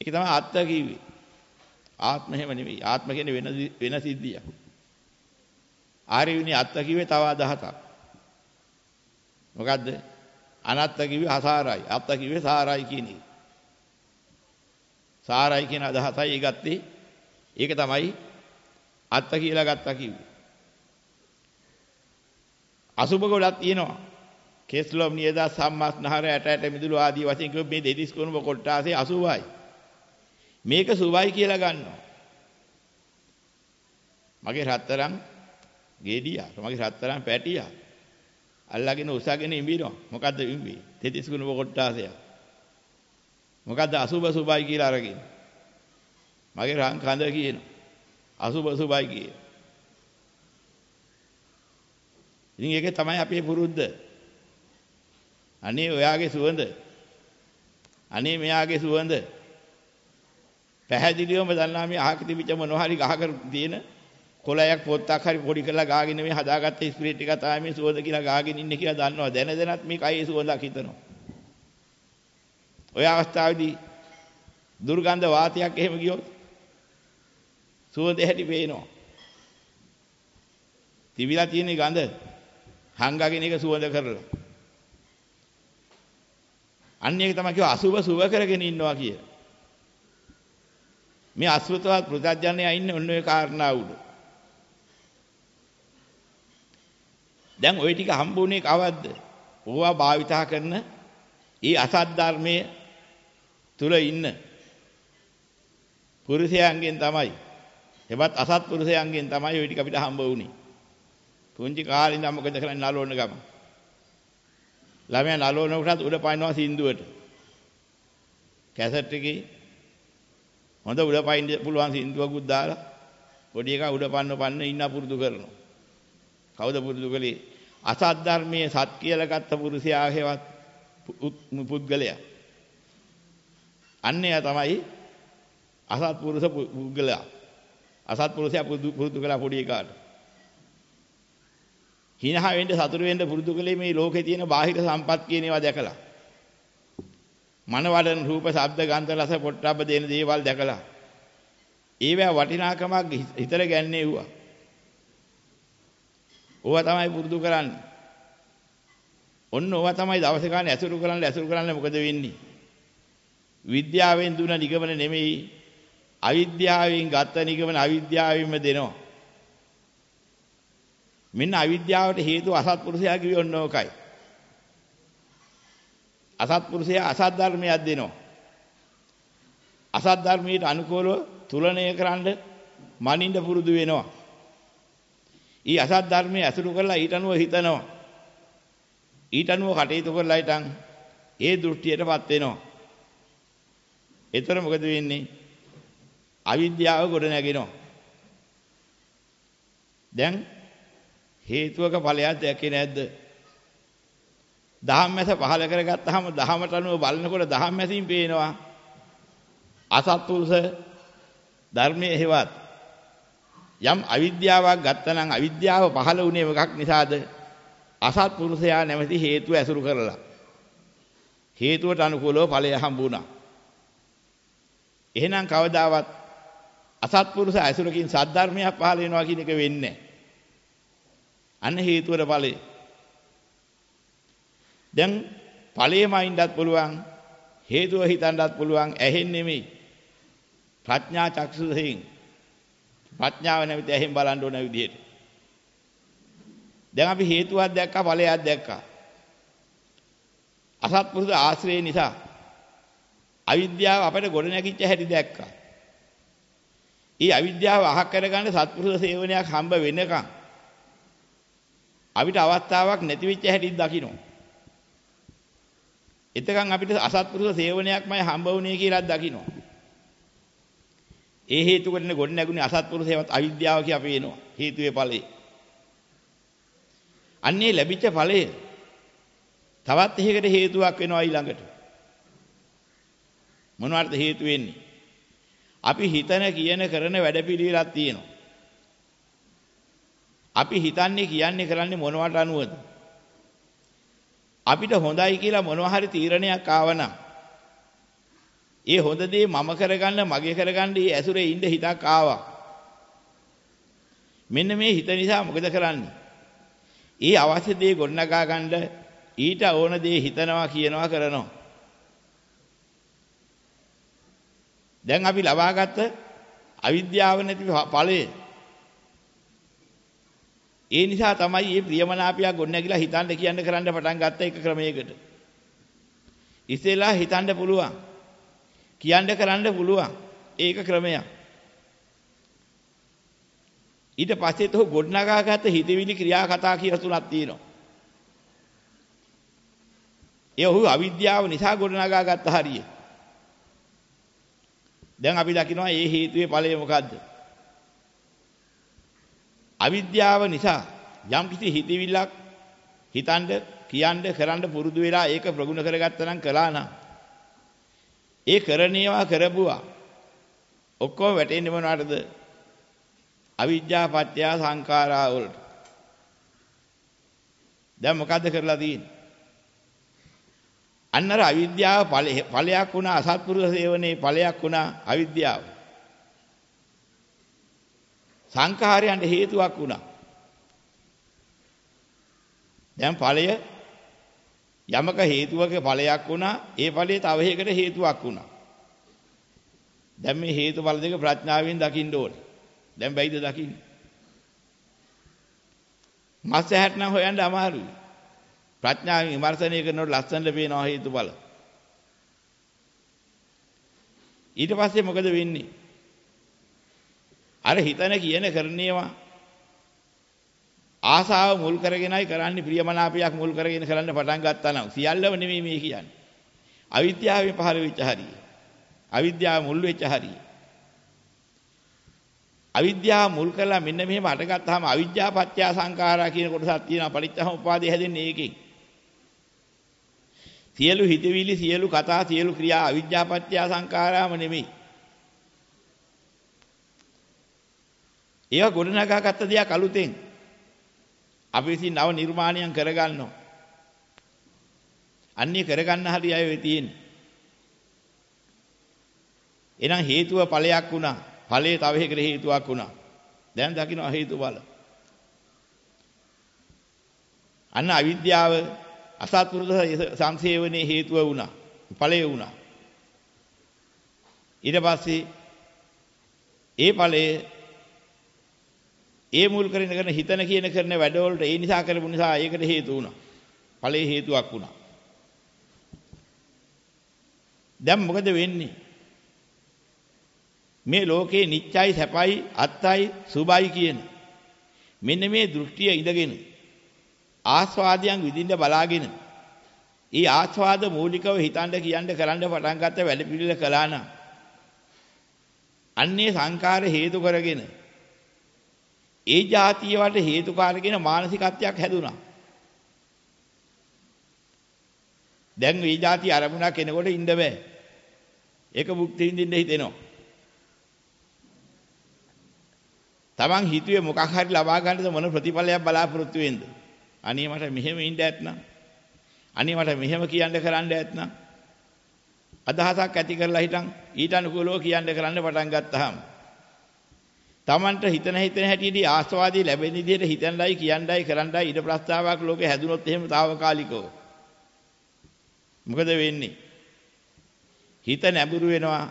ඒක තමයි ආත්ම කිව්වේ. ආත්ම හැම නෙවෙයි. ආත්ම කියන්නේ වෙන වෙන සිද්ධියක්. ආර්ය විනී ආත්ම කිව්වේ තව අදහසක්. මොකද්ද? අනත්ත කිව්වේ අසාරයි. අත්ත කිව්වේ සාරයි කියන එක. සාරයි කියන අදහසයි ගත්තේ. ඒක තමයි අත්ත කියලා ගත්තා කිව්වේ. අසුබ ගොඩක් තියෙනවා. කේස්ලොම් නියද සම්මස්නහර ඇට ඇට මිදුළු ආදී වශයෙන් කිව්ව මේ දෙදිස් කුණුම කොට්ටාසේ අසුබයි. මේක සුවයි කියලා ගන්නවා. මගේ රත්තරන් ගෙඩියා මගේ රත්තරන් පැටියා අල්ලගෙන උසගෙන ඉඹිනවා මොකද්ද ඉඹි තෙතිස් කුණුම කොට්ටාසය මොකද්ද අසුබ සුබයි කියලා අරගෙන මගේ රන් කඳ කියනවා අසුබ සුබයි කිය. ඉතින් ඒක තමයි අපේ පුරුද්ද. අනේ ඔයාගේ සුවඳ. අනේ මෙයාගේ සුවඳ. පැහැදිලිවම දන්නා මේ අහක තිබිච්ච මොනවා හරි ගහක තියෙන කොළයක් පොත්තක් හරි පොඩි කරලා ගාගෙන මේ හදාගත්ත ස්ප්‍රේ ටික තමයි මේ සුවඳ කියලා ගාගෙන ඉන්නේ කියලා දන්නවා. දැන දැනත් මේ කයේ සුවඳක් හිතනවා. ඔය අවස්ථාවේදී දුර්ගන්ධ වාතයක් එහෙම ගියොත් සුවඳ හැටි පේනවා. තිබිලා තියෙන ගඳ හංගගෙන එක සුවඳ කරලා. අන්න ඒක තමයි කිව්ව අසුබ සුව කරගෙන ඉන්නවා කිය. මේ අසෘතවත් පෘථජ්ජනයා ඉන්නේ ඔන්න ඔය කාරණා උඩ. දැන් ওই ටික හම්බුනේ කවද්ද? ඕවා භාවිතා කරන ඒ අසත් ධර්මයේ තුල ඉන්න පුරුෂයන්ගෙන් තමයි. එවත් අසත් පුරුෂයන්ගෙන් තමයි ওই ටික අපිට හම්බ වුනේ. පුංචි කාලේ ඉඳන් මොකද කරන්නේ නලවන්න ගම. ළමයා නලවනකොටත් උඩ පනිනවා සින්දුවට. කැසට් එකේ හොඳ උඩ පනින්න පුළුවන් සින්දුවකුත් දාලා පොඩි එකා උඩ පන්න පන්න ඉන්න පුරුදු කරනවා. කවුද පුරුදු කළේ? අසත් ධර්මයේ සත් කියලා ගත්ත පුරුෂයා හේවත් පුද්ගලයා. අන්නේ තමයි අසත් පුරුෂ පුද්ගලයා. අසත් පුරුෂයා පුරුදු කළා පොඩි එකාට. හිනහ වෙන්න සතුරු වෙන්න පුරුදු කළේ මේ ලෝකේ තියෙන බාහිර සම්පත් කියන ඒවා දැකලා. මනවඩන රූප, ශබ්ද, ගන්ධ, රස, පොට්ටබ්බ දෙන දේවල් දැකලා. ඒවැ වටිනාකමක් හිතර ගැන්නේවුවා. ඕවා තමයි පුරුදු කරන්නේ. ඔන්න ඕවා තමයි දවස ගන්න ඇසුරු කරන්න ඇසුරු කරන්න මොකද වෙන්නේ? විද්‍යාවෙන් දුන නිගමන නෙමෙයි අවිද්‍යාවෙන් ගත්ත නිගමන අවිද්‍යාවෙන්ම දෙනවා. මෙන්න අවිද්‍යාවට හේතුව අසත්පුරුෂයා කිව්වේ ඔන්න ඕකයි. අසත්පුරුෂයා අසත් ධර්මයක් දෙනවා. අසත් ධර්මයට අනුකූලව තුලණය කරන්න මනින්න පුරුදු වෙනවා. ඊ අසත් ධර්මයේ අසුරු කරලා ඊට අනුව හිතනවා. ඊට අනුව කටයුතු කරලා ඊටන් ඒ දෘෂ්ටියටපත් වෙනවා. එතකොට මොකද වෙන්නේ? අවිද්‍යාව ගොඩ නැගෙනවා. දැන් හේතුවක ඵලයක් දැකේ නැද්ද? දහම්මැස පහල කරගත්තාම දහමට අනුව බලනකොට දහම්මැසින් පේනවා අසත්පුරුෂ ධර්මයේ හේවත් යම් අවිද්‍යාවක් ගත්තනම් අවිද්‍යාව පහළ වුණේ මොකක් නිසාද? අසත්පුරුෂයා නැමැති හේතුව ඇසුරු කරලා. හේතුවට අනුකූලව ඵලය හම්බුණා. එහෙනම් කවදාවත් අසත්පුරුෂ ඇසුරකින් සද්ධර්මයක් පහළ වෙනවා කියන එක වෙන්නේ අන්න හේතුවර ඵලය. දැන් ඵලෙමයින්ඩත් පුළුවන් හේතුව හිතන්නත් පුළුවන් ඇහෙන් නෙමෙයි. ප්‍රඥා චක්සුසෙන් ප්‍රඥාව නැවිත ඇහෙන් බලන්න ඕන විදිහට. දැන් අපි හේතුවක් දැක්කා ඵලයක් දැක්කා. අසත්පුරුෂ ආශ්‍රය නිසා අවිද්‍යාව අපිට ගොඩ නැගිච්ච හැටි දැක්කා. ඊ අවිද්‍යාව අහක් කරගන්න සත්පුරුෂ සේවනයක් හම්බ වෙනකන් අපිට අවස්ථාවක් නැති වෙච්ච හැටි දකින්න. එතකන් අපිට අසත්පුරුෂ සේවනයක්මයි හම්බ වුනේ කියලා දකින්න. ඒ හේතු කොටනේ ගොඩ නැගුණේ අසත්පුරුෂයවත් අවිද්‍යාව කිය අපි වෙනවා. හේතුවේ ඵලේ. අන්නේ ලැබිච්ච ඵලය තවත් එහෙකට හේතුවක් වෙනවා ඊළඟට. මොනවාට හේතු වෙන්නේ? අපි හිතන කියන කරන වැඩපිළිවෙලක් තියෙනවා. අපි හිතන්නේ කියන්නේ කරන්නේ මොනවට අනුවද? අපිට හොඳයි කියලා මොනවා හරි තීරණයක් ආවනම් ඒ හොඳ දේ මම කරගන්න මගේ කරගන්න ඒ ඇසුරේ ඉඳ හිතක් ආවා. මෙන්න මේ හිත නිසා මොකද කරන්නේ? ඒ අවශ්‍ය දේ ගොඩනගා ගන්න ඊට ඕන දේ හිතනවා කියනවා කරනවා. දැන් අපි ලබාගත්ත අවිද්‍යාව නැති ඵලය. ඒ නිසා තමයි මේ ප්‍රියමනාපය ගොඩනැගිලා හිතන්න කියන්න කරන්න පටන් ගත්ත එක ක්‍රමයකට. ඉතෙලා හිතන්න පුළුවන්. කියන්න කරන්න පුළුවන්. ඒක ක්‍රමයක්. ඊට පස්සේ තෝ ගොඩනගාගත්ත හිතවිලි ක්‍රියා කතා කියලා තුනක් තියෙනවා. ඒ ඔහු අවිද්‍යාව නිසා ගොඩනගාගත්ත හරිය. දැන් අපි දකිනවා මේ හේතුවේ ඵලය මොකද්ද? අවිද්‍යාව නිසා යම් කිසි හිතවිල්ලක් හිතන්න කියන්න කරන්න පුරුදු වෙලා ඒක ප්‍රගුණ කරගත්තා නම් කළා නම් ඒ කරණේවා කරපුවා ඔක්කොම වැටෙන්නේ මොනවටද? අවිද්‍යා පත්‍ය සංඛාරා වලට. දැන් මොකද්ද කරලා තියෙන්නේ? අන්න අර අවිද්‍යාව ඵලයක් වුණා අසත්පුරුෂ සේවනයේ ඵලයක් වුණා අවිද්‍යාව. සංඛාරයන්ට හේතුවක් වුණා. දැන් ඵලය යමක හේතුවක ඵලයක් වුණා ඒ ඵලයේ තව එකකට හේතුවක් වුණා. දැන් මේ හේතුඵල දෙක ප්‍රඥාවෙන් දකින්න ඕනේ. දැන් බැයිද දකින්න? මස් ඇහැට නම් හොයන්න අමාරුයි. ප්‍රඥාවෙන් විමර්ශනය කරනකොට ලස්සනට පේනවා හේතුඵල. ඊට පස්සේ මොකද වෙන්නේ? අර හිතන කියන කරන්නේවා ආසාව මුල් කරගෙනයි කරන්නේ ප්‍රියමනාපයක් මුල් කරගෙන කරන්න පටන් ගත්තා නම් සියල්ලම නෙමෙයි මේ කියන්නේ. අවිද්‍යාවෙන් පහළ වෙච්ච හරිය. අවිද්‍යාව මුල් වෙච්ච හරිය. අවිද්‍යාව මුල් කරලා මෙන්න මෙහෙම අටගත්තාම අවිද්‍යා පත්‍ය සංඛාරා කියන කොටසක් තියෙනවා පරිච්ඡසමුපාදේ හැදෙන්නේ ඒකෙන්. සියලු හිතවිලි සියලු කතා සියලු ක්‍රියා අවිද්‍යා පත්‍ය සංඛාරාම නෙමෙයි. ඒවා ගොඩනගා ගත්ත දෙයක් අලුතෙන් අපි විසින් නව නිර්මාණයන් කරගන්නවා. අන්නේ කරගන්න හරි අය වෙ තියෙන්නේ. එහෙනම් හේතුව ඵලයක් වුණා. ඵලයේ තව එකකට හේතුවක් වුණා. දැන් දකින්න හේතු බල. අන්න අවිද්‍යාව අසත්පුරුෂ සංසේවනයේ හේතුව වුණා. ඵලය වුණා. ඊට පස්සේ ඒ ඵලයේ ඒ මුල් කරගෙන කරන හිතන කියන කරන වැඩවලට ඒ නිසා කරපු නිසා ඒකට හේතු වුණා. ඵලයේ හේතුවක් වුණා. දැන් මොකද වෙන්නේ? මේ ලෝකේ නිච්චයි සැපයි අත්තයි සුභයි කියන මෙන්න මේ දෘෂ්ටිය ඉඳගෙන ආස්වාදයන් විඳින්න බලාගෙන ඒ ආස්වාද මූලිකව හිතන්න කියන්න කරන්න පටන් ගත්ත වැඩ පිළිවෙල කළා නම් අන්නේ සංකාර හේතු කරගෙන ඒ જાතිය වලට හේතුකාරගෙන මානසිකත්වයක් හැදුනා. දැන් මේ જાතිය අරමුණක් කෙනෙකුට ඉන්න බෑ. ඒක මුක්ති විඳින්න හිතෙනවා. Taman හිතුවේ මොකක් හරි ලබා ගන්නද මොන ප්‍රතිඵලයක් බලාපොරොත්තු වෙන්ද? අනේ මට මෙහෙම ඉන්න ඇත්නම්. අනේ මට මෙහෙම කියන්න කරන්න ඇත්නම්. අදහසක් ඇති කරලා හිටන් ඊට අනුකූලව කියන්න කරන්න පටන් ගත්තාම Tamanට හිතන හිතන හැටියට ආස්වාදී ලැබෙන විදිහට හිතන්නයි කියන්නයි කරන්නයි ඊට ප්‍රස්තාවක් ලෝකේ හැදුනොත් එහෙම తాවකාලිකව. මොකද වෙන්නේ? හිත නැඹුරු වෙනවා.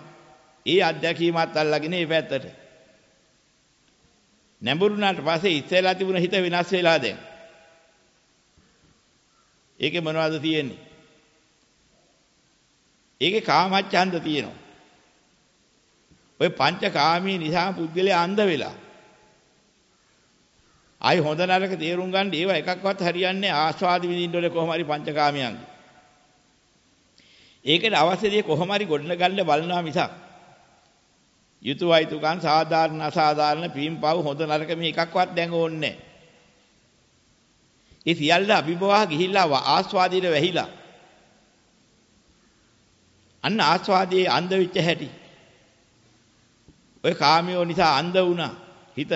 ඒ අත්දැකීමත් අල්ලගෙන මේ පැත්තට. නැඹුරුනාට පස්සේ ඉස්සෙල්ලා තිබුණ හිත වෙනස් වෙලා දැන්. ඒකේ මොනවද තියෙන්නේ? ඒකේ කාමච්ඡන්ද තියෙනවා. ඔය පංචකාමී නිසා පුද්ගලයා අන්ධ වෙලා. ආයි හොඳ නරක තේරුම් ගන්න ඒව එකක්වත් හරියන්නේ ආස්වාද විඳින්න ඕනේ කොහොම හරි පංචකාමයන්ගේ. ඒකට අවශ්‍ය දේ කොහොම හරි ගොඩන ගන්න බලනවා මිසක් යුතුයයි තුකන් සාධාරණ අසාධාරණ පීම්පව් හොඳ නරක මේ එකක්වත් දැන් ඕනේ නැහැ. ඒ සියල්ල අභිභවා ගිහිල්ලා ආස්වාදයට වැහිලා. අන්න ආස්වාදයේ අන්ධ වෙච්ච හැටි. ඔය කාමියෝ නිසා අන්ධ වුණා හිත.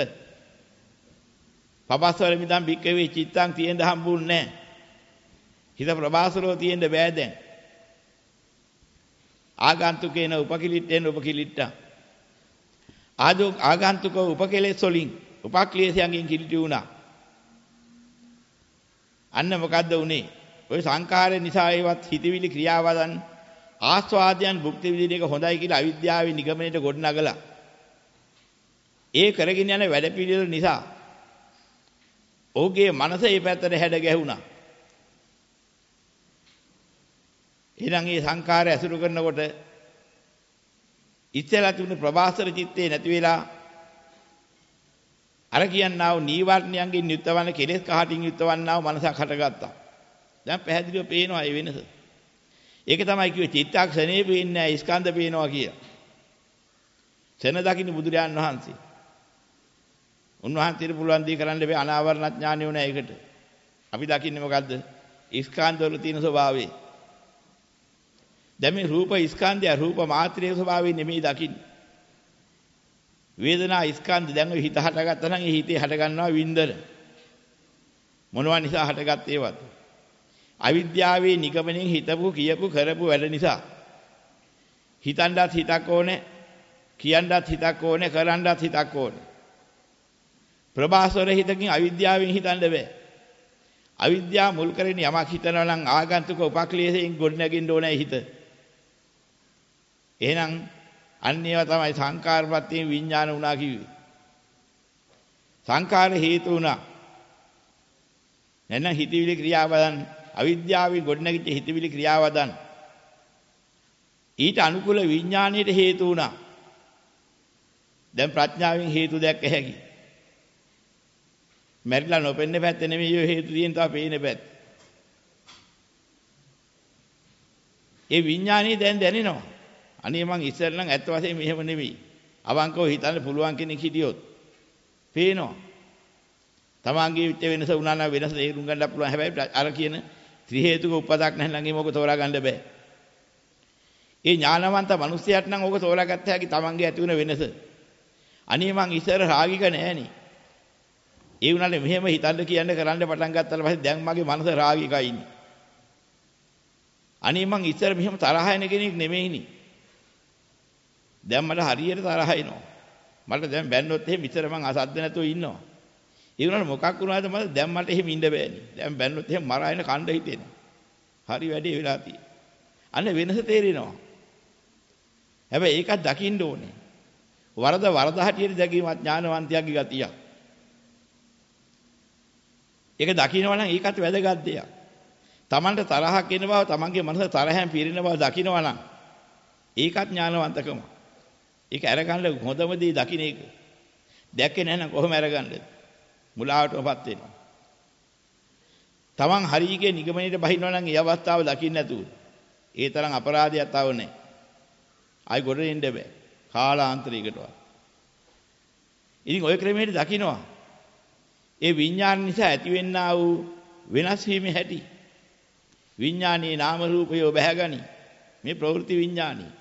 පබස්සවල මිදම් බික්කවේ චිත්තං තියෙන්න හම්බුන්නේ නැහැ. හිත ප්‍රබාසරෝ තියෙන්න බෑ දැන්. ආගන්තුකේන උපකිලිට්ටෙන් උපකිලිට්ටා. ආදෝ ආගන්තුකෝ උපකලෙස් වලින් උපක්ලේශයන්ගෙන් කිලිටි වුණා. අන්න මොකද්ද උනේ? ওই සංඛාරය නිසා ඒවත් හිතවිලි ක්‍රියාවදන් ආස්වාදයන් භුක්ති විඳින එක හොඳයි කියලා අවිද්‍යාවේ නිගමනයට ගොඩනගලා ඒ කරගෙන යන වැඩපිළිවෙල නිසා ඔහුගේ මනස ඒ පැත්තට හැඩ ගැහුණා. එහෙනම් මේ සංඛාරය ඇසුරු කරනකොට ඉස්සෙල්ලා තිබුණු ප්‍රභාසර චිත්තේ නැති වෙලා අර කියන්නා වූ නීවරණයන්ගෙන් යුක්තවන කෙලෙස් කහටින් යුක්තවන්නා වූ මනසක් හටගත්තා. දැන් පැහැදිලිව පේනවා ඒ වෙනස. ඒක තමයි කිව්වේ චිත්තක්ෂණේ පේන්නේ නැහැ ස්කන්ධ පේනවා කියලා. සෙන දකින්න බුදුරයන් වහන්සේ. උන්වහන්සේට පුළුවන් දී කරන්න බෑ අනාවරණ ඥානය උන ඒකට. අපි දකින්නේ මොකද්ද? ස්කන්ධ වල තියෙන ස්වභාවය. දැන් මේ රූප ස්කන්ධය රූප මාත්‍රයේ ස්වභාවය නෙමෙයි දකින්නේ. වේදනා ස්කන්ධ දැන් ඔය හිත හටගත්තා නම් ඒ හිතේ හට ගන්නවා වින්දන. මොනවා නිසා හටගත්තේවත්. අවිද්‍යාවේ නිගමනෙන් හිතපු කියපු කරපු වැඩ නිසා. හිතන්නත් හිතක් ඕනේ, කියන්නත් හිතක් ඕනේ, කරන්නත් හිතක් ඕනේ. ප්‍රභාසවර හිතකින් අවිද්‍යාවෙන් හිතන්න බෑ. අවිද්‍යාව මුල් කරගෙන යමක් හිතනවා නම් ආගන්තුක උපක්ලේශයෙන් ගොඩනගින්න ඕනේ හිත. එහෙනම් අන්න ඒවා තමයි සංකාරපත්තියෙන් විඥාන වුණා කිව්වේ. සංකාර හේතු වුණා. නැත්නම් හිතවිලි ක්‍රියාවදන් අවිද්‍යාවෙන් ගොඩනැගිච්ච හිතවිලි ක්‍රියාවදන් ඊට අනුකූල විඥාණයට හේතු වුණා. දැන් ප්‍රඥාවෙන් හේතු දැක්ක හැකි. මැරිලා නොපෙන්න පැත්ත නෙමෙයි ඔය හේතු තියෙන තව පේන පැත්ත. ඒ විඥාණය දැන් දැනෙනවා. අනේ මං ඉස්සර නම් ඇත්ත වශයෙන්ම මෙහෙම නෙවෙයි. අවංකව හිතන්න පුළුවන් කෙනෙක් හිටියොත් පේනවා. තමන්ගේ විච්ච වෙනස වුණා නම් වෙනස තේරුම් ගන්න පුළුවන්. හැබැයි අර කියන ත්‍රි හේතුක උපදක් නැහැ ළඟ මොක තෝරා ගන්න බෑ. ඒ ඥානවන්ත මිනිසයාට නම් ඕක තෝරාගත්ත හැකි තමන්ගේ ඇති වෙන වෙනස. අනේ මං ඉස්සර රාගික නෑනේ. ඒ වුණාට මෙහෙම හිතන්න කියන්න කරන්න පටන් ගත්තාට පස්සේ දැන් මගේ මනස රාගිකයි ඉන්නේ. අනේ මං ඉස්සර මෙහෙම තරහ එන කෙනෙක් නෙමෙයිනේ. දැන් මට හරියට තරහ එනවා. මට දැන් බැන්නොත් එහෙම ඉතර මං අසද්ද නැතුව ඉන්නවා. ඒ වුණාට මොකක් වුණාද මට දැන් මට එහෙම ඉන්න බෑනේ. දැන් බැන්නොත් එහෙම මරාගෙන කණ්ඩ හිතෙනවා. හරි වැඩේ වෙලා තියෙන්නේ. අන්න වෙනස තේරෙනවා. හැබැයි ඒකත් දකින්න ඕනේ. වරද වරද හැටියට දැකීමත් ඥානවන්තයාගේ ගතියක්. ඒක දකින්නවා නම් ඒකත් වැදගත් දෙයක්. Tamanට තරහක් එන බව, Tamanගේ මනස තරහෙන් පිරෙන බව දකින්නවා නම් ඒකත් ඥානවන්තකම. ඒක අරගන්න හොඳම දේ දකින්න එක. දැක්කේ නැත්නම් කොහොම අරගන්නද? මුලාවටමපත් වෙනවා. Taman හරියගේ නිගමනයේ බහිනවා නම් ඒ අවස්ථාව දකින්න නැතුව ඒ තරම් අපරාධයක් තව නැහැ. ආයි ගොඩ එන්න බෑ. කාලාන්තරයකටවත්. ඉතින් ওই ක්‍රමයට දකින්නවා. ඒ විඥාන නිසා ඇතිවෙන්නා වූ වෙනස් වීමේ හැටි. විඥානයේ නාම රූපය බැහැගනි. මේ ප්‍රවෘත්ති විඥානී.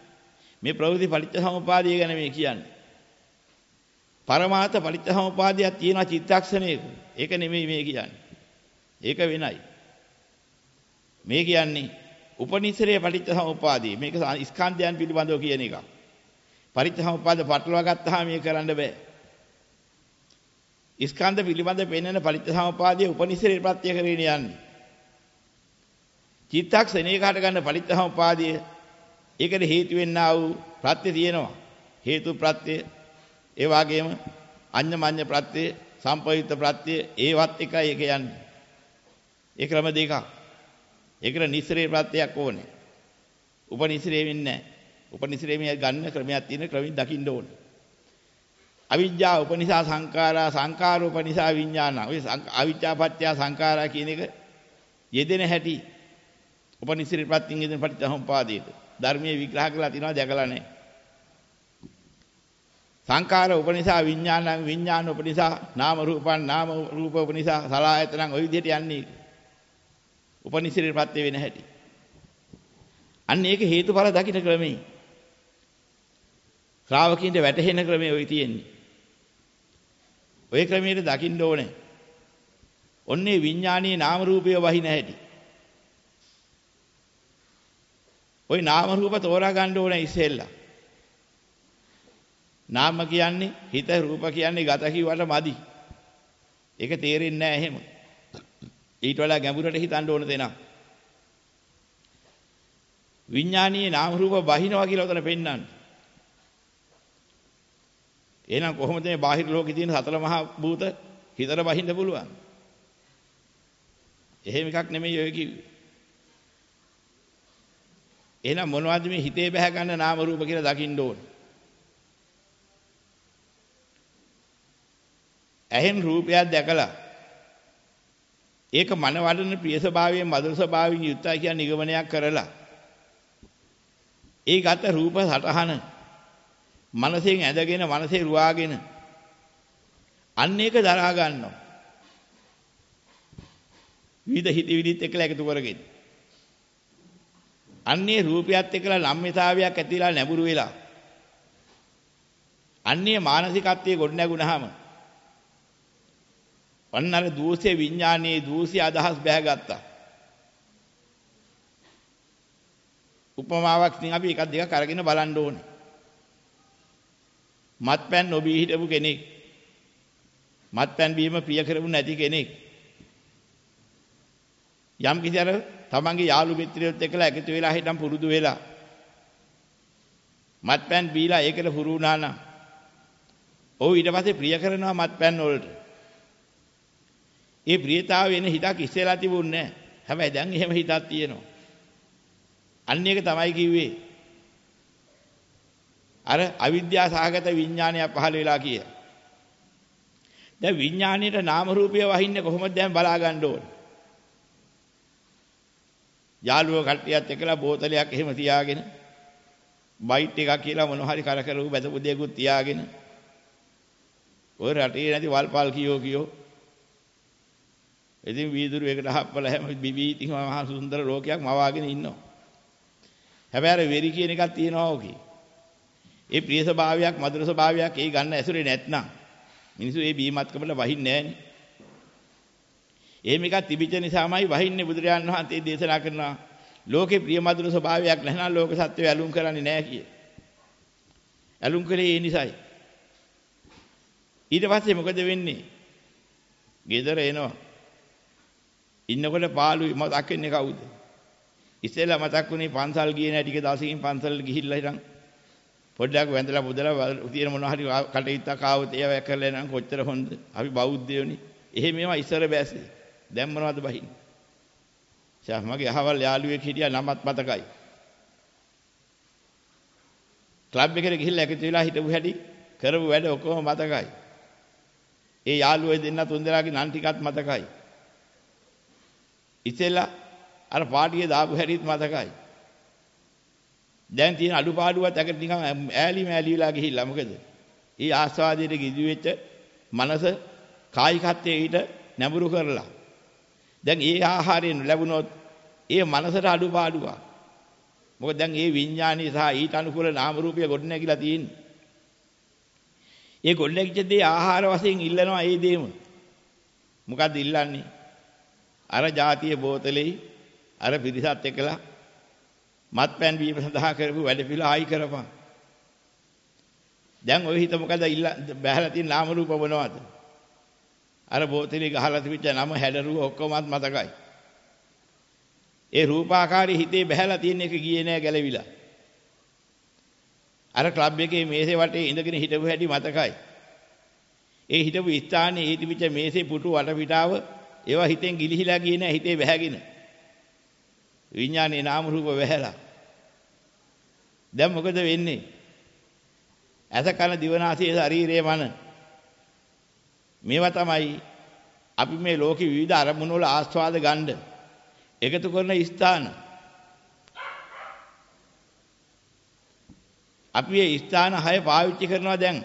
මේ ප්‍රවෘත්ති පටිච්චසමුපාදය ගැන මේ කියන්නේ. පරමාර්ථ පටිච්චසමුපාදයක් තියෙනවා චිත්තක්ෂණයක. ඒක නෙමෙයි මේ කියන්නේ. ඒක වෙනයි. මේ කියන්නේ උපනිශ්‍රේ පටිච්චසමුපාදය. මේක ස්කන්ධයන් පිළිබඳව කියන එක. පටිච්චසමුපාද පටලවා ගත්තාම මේක කරන්න බෑ. ස්කන්ධ පිළිබඳ පෙන්වන පටිච්චසමුපාදයේ උපනිශ්‍රේ ප්‍රත්‍ය කරගෙන යන්නේ. චිත්තක්ෂණයකට ගන්න පටිච්චසමුපාදයේ ඒකට හේතු වෙන්නා වූ ප්‍රත්‍ය තියෙනවා. හේතු ප්‍රත්‍ය ඒ වගේම අඤ්ඤමඤ්ඤ ප්‍රත්‍ය, සම්පවිත ප්‍රත්‍ය ඒවත් එකයි ඒක යන්නේ. ඒ ක්‍රම දෙකක්. ඒකට නිස්සරේ ප්‍රත්‍යක් ඕනේ. උපනිස්සරේ වෙන්නේ නැහැ. උපනිස්සරේ මේ ගන්න ක්‍රමයක් තියෙන ක්‍රමින් දකින්න ඕනේ. අවිජ්ජා උපනිසා සංඛාරා සංඛාර උපනිසා විඥාන. ඔය අවිජ්ජාපත්‍ය සංඛාරා කියන එක යෙදෙන හැටි උපනිස්සරේ ප්‍රත්‍යයෙන් යෙදෙන පටිච්චසමුපාදයේදී ධර්මයේ විග්‍රහ කරලා තිනවා දැකලා නැහැ. සංඛාර උපනිසා විඥානං විඥාන උපනිසා නාම රූපං නාම රූප උපනිසා සලආයතනං ওই විදිහට යන්නේ. උපනිසිරේ ප්‍රත්‍ය වෙන හැටි. අන්න ඒක හේතුඵල දකින්න ක්‍රමේ. ශ්‍රාවකින්ට වැටහෙන ක්‍රමේ ওই තියෙන්නේ. ඔය ක්‍රමයට දකින්න ඕනේ. ඔන්නේ විඥානීය නාම රූපය වහින හැටි. ওই නාම රූප තෝරා ගන්න ඕනේ ඉස්සෙල්ලා. නාම කියන්නේ හිත රූප කියන්නේ ගත කිව්වට මදි. ඒක තේරෙන්නේ නැහැ එහෙම. ඊට වඩා ගැඹුරට හිතන්න ඕන දෙනා. විඥානීය නාම රූප වහිනවා කියලා උතන පෙන්වන්නේ. එහෙනම් කොහොමද මේ බාහිර ලෝකේ තියෙන සතර මහා භූත හිතට බහින්න පුළුවන්? එහෙම එකක් නෙමෙයි ඔය කිව්වේ. එහෙනම් මොනවද මේ හිතේ බහැ ගන්න නාම රූප කියලා දකින්න ඕනේ? ඇහෙන් රූපයක් දැකලා ඒක මන වඩන ප්‍රිය ස්වභාවයෙන් මధుර ස්වභාවයෙන් යුක්තයි කියන නිගමනයක් කරලා ඒ ගත රූප සටහන මනසෙන් ඇදගෙන මනසේ රුවාගෙන අන්න ඒක දරා ගන්නවා විවිධ හිත විදිත් එක්කලා එකතු කරගෙන අන්නේ රූපයත් එක්කලා ලම්මිතාවයක් ඇතිලා නැඹුරු වෙලා අන්නේ මානසිකත්වයේ ගොඩ නැගුණාම අන්න අර දූෂ්‍ය විඥානයේ දූෂ්‍ය අදහස් බෑගත්තා. උපමාවක් ඉතින් අපි එකක් දෙකක් අරගෙන බලන්න ඕනේ. මත්පැන් නොබී හිටපු කෙනෙක්. මත්පැන් බීම ප්‍රිය කරපු නැති කෙනෙක්. යම් කිසි අර තමන්ගේ යාළු මිත්‍රයොත් එක්කලා එකතු වෙලා හිටන් පුරුදු වෙලා මත්පැන් බීලා ඒකට පුරු වුණා නම් ඔව් ඊට පස්සේ ප්‍රිය කරනවා මත්පැන් වලට. ඒ ප්‍රියතාව වෙන හිතක් ඉස්සෙලා තිබුණේ නැහැ. හැබැයි දැන් එහෙම හිතක් තියෙනවා. අන්න ඒක තමයි කිව්වේ. අර අවිද්‍යා සහගත විඥානය පහළ වෙලා කිය. දැන් විඥාණයට නාම රූපය වහින්නේ කොහොමද දැන් බලා ගන්න ඕනේ. යාළුවෝ කට්ටියත් එක්කලා බෝතලයක් එහෙම තියාගෙන බයිට් එකක් කියලා මොන හරි කරකරපු බැදපු දෙයක්ත් තියාගෙන ඔය රටේ නැති වල්පල් කියෝ කියෝ ඉතින් වීදුරු එකට හප්පලා හැම බිබී ඉතින් මහා සුන්දර ලෝකයක් මවාගෙන ඉන්නවා. හැබැයි අර වෙරි කියන එකක් තියෙනවා ඕකේ. ඒ ප්‍රිය ස්වභාවයක් මధుර ස්වභාවයක් ඒ ගන්න ඇසුරේ නැත්නම් මිනිස්සු ඒ බීමත්කමල වහින්නේ නැහනේ. එහෙම එකක් තිබිච්ච නිසාමයි වහින්නේ බුදුරජාන් වහන්සේ දේශනා කරනවා. ලෝකේ ප්‍රිය මధుර ස්වභාවයක් නැහනම් ලෝක සත්‍යය ඇලුම් කරන්නේ නැහැ කිය. ඇලුම් කරේ ඒ නිසයි. ඊට පස්සේ මොකද වෙන්නේ? ගෙදර එනවා. ඉන්නකොට පාළුයි මතක් වෙන්නේ කවුද? ඉස්සෙල්ලා මතක් වුණේ පන්සල් ගියේ නැහැ ටික දවසකින් පන්සල් ගිහිල්ලා ඉතින් පොඩ්ඩක් වැඳලා පුදලා තියෙන මොනවා හරි කටයුත්තක් ආවොත් ඒව කරලා නම් කොච්චර හොඳ. අපි බෞද්ධයෝනේ. එහෙම ඒවා ඉස්සර බෑසේ. දැන් මොනවද බහින්නේ? ෂා මගේ අහවල් යාළුවෙක් හිටියා නමත් මතකයි. ක්ලබ් එකට ගිහිල්ලා එකතු වෙලා හිටපු හැටි කරපු වැඩ ඔක්කොම මතකයි. ඒ යාළුවෝ දෙන්න තුන් දෙනාගේ නම් ටිකත් මතකයි. ඉතෙලා අර පාටියේ දාපු හැටිත් මතකයි. දැන් තියෙන අඩුපාඩුවත් අකට නිකන් ඈලි මෑලි වෙලා ගිහිල්ලා මොකද? ඊ ආස්වාදයට ගිජු වෙච්ච මනස කායිකත්වයේ ඊට නැඹුරු කරලා. දැන් ඒ ආහාරයෙන් ලැබුණොත් ඒ මනසට අඩුපාඩුවක්. මොකද දැන් ඒ විඥානීය සහ ඊට අනුකූල නාම රූපය ගොඩනැගිලා තියෙන්නේ. ඒ ගොඩනැගිච්ච දේ ආහාර වශයෙන් ඉල්ලනවා ඒ දේම. මොකද්ද ඉල්ලන්නේ? අර જાතිය බෝතලෙයි අර පිරිසත් එක්කලා මත්පැන් බීම සඳහා කරපු වැඩ පිළිවෙල ආයි කරපන්. දැන් ඔය හිත මොකද ඉල්ල බහැලා තියෙන නාම රූප මොනවද? අර බෝතලේ ගහලා තිබිච්ච නම හැඩරුව ඔක්කොමත් මතකයි. ඒ රූපාකාරී හිතේ බහැලා තියෙන එක ගියේ නෑ ගැලවිලා. අර ක්ලබ් එකේ මේසේ වටේ ඉඳගෙන හිටපු හැටි මතකයි. ඒ හිටපු ස්ථානයේ ඒ තිබිච්ච මේසේ පුටු වටපිටාව ඒවා හිතෙන් ගිලිහිලා ගියේ නෑ හිතේ වැහැගෙන. විඥානේ නාම රූප වැහැලා. දැන් මොකද වෙන්නේ? ඇස කන දිවනාසය ශරීරයේ මන මේවා තමයි අපි මේ ලෝකේ විවිධ අරමුණු වල ආස්වාද ගන්න එකතු කරන ස්ථාන. අපි මේ ස්ථාන හය පාවිච්චි කරනවා දැන්.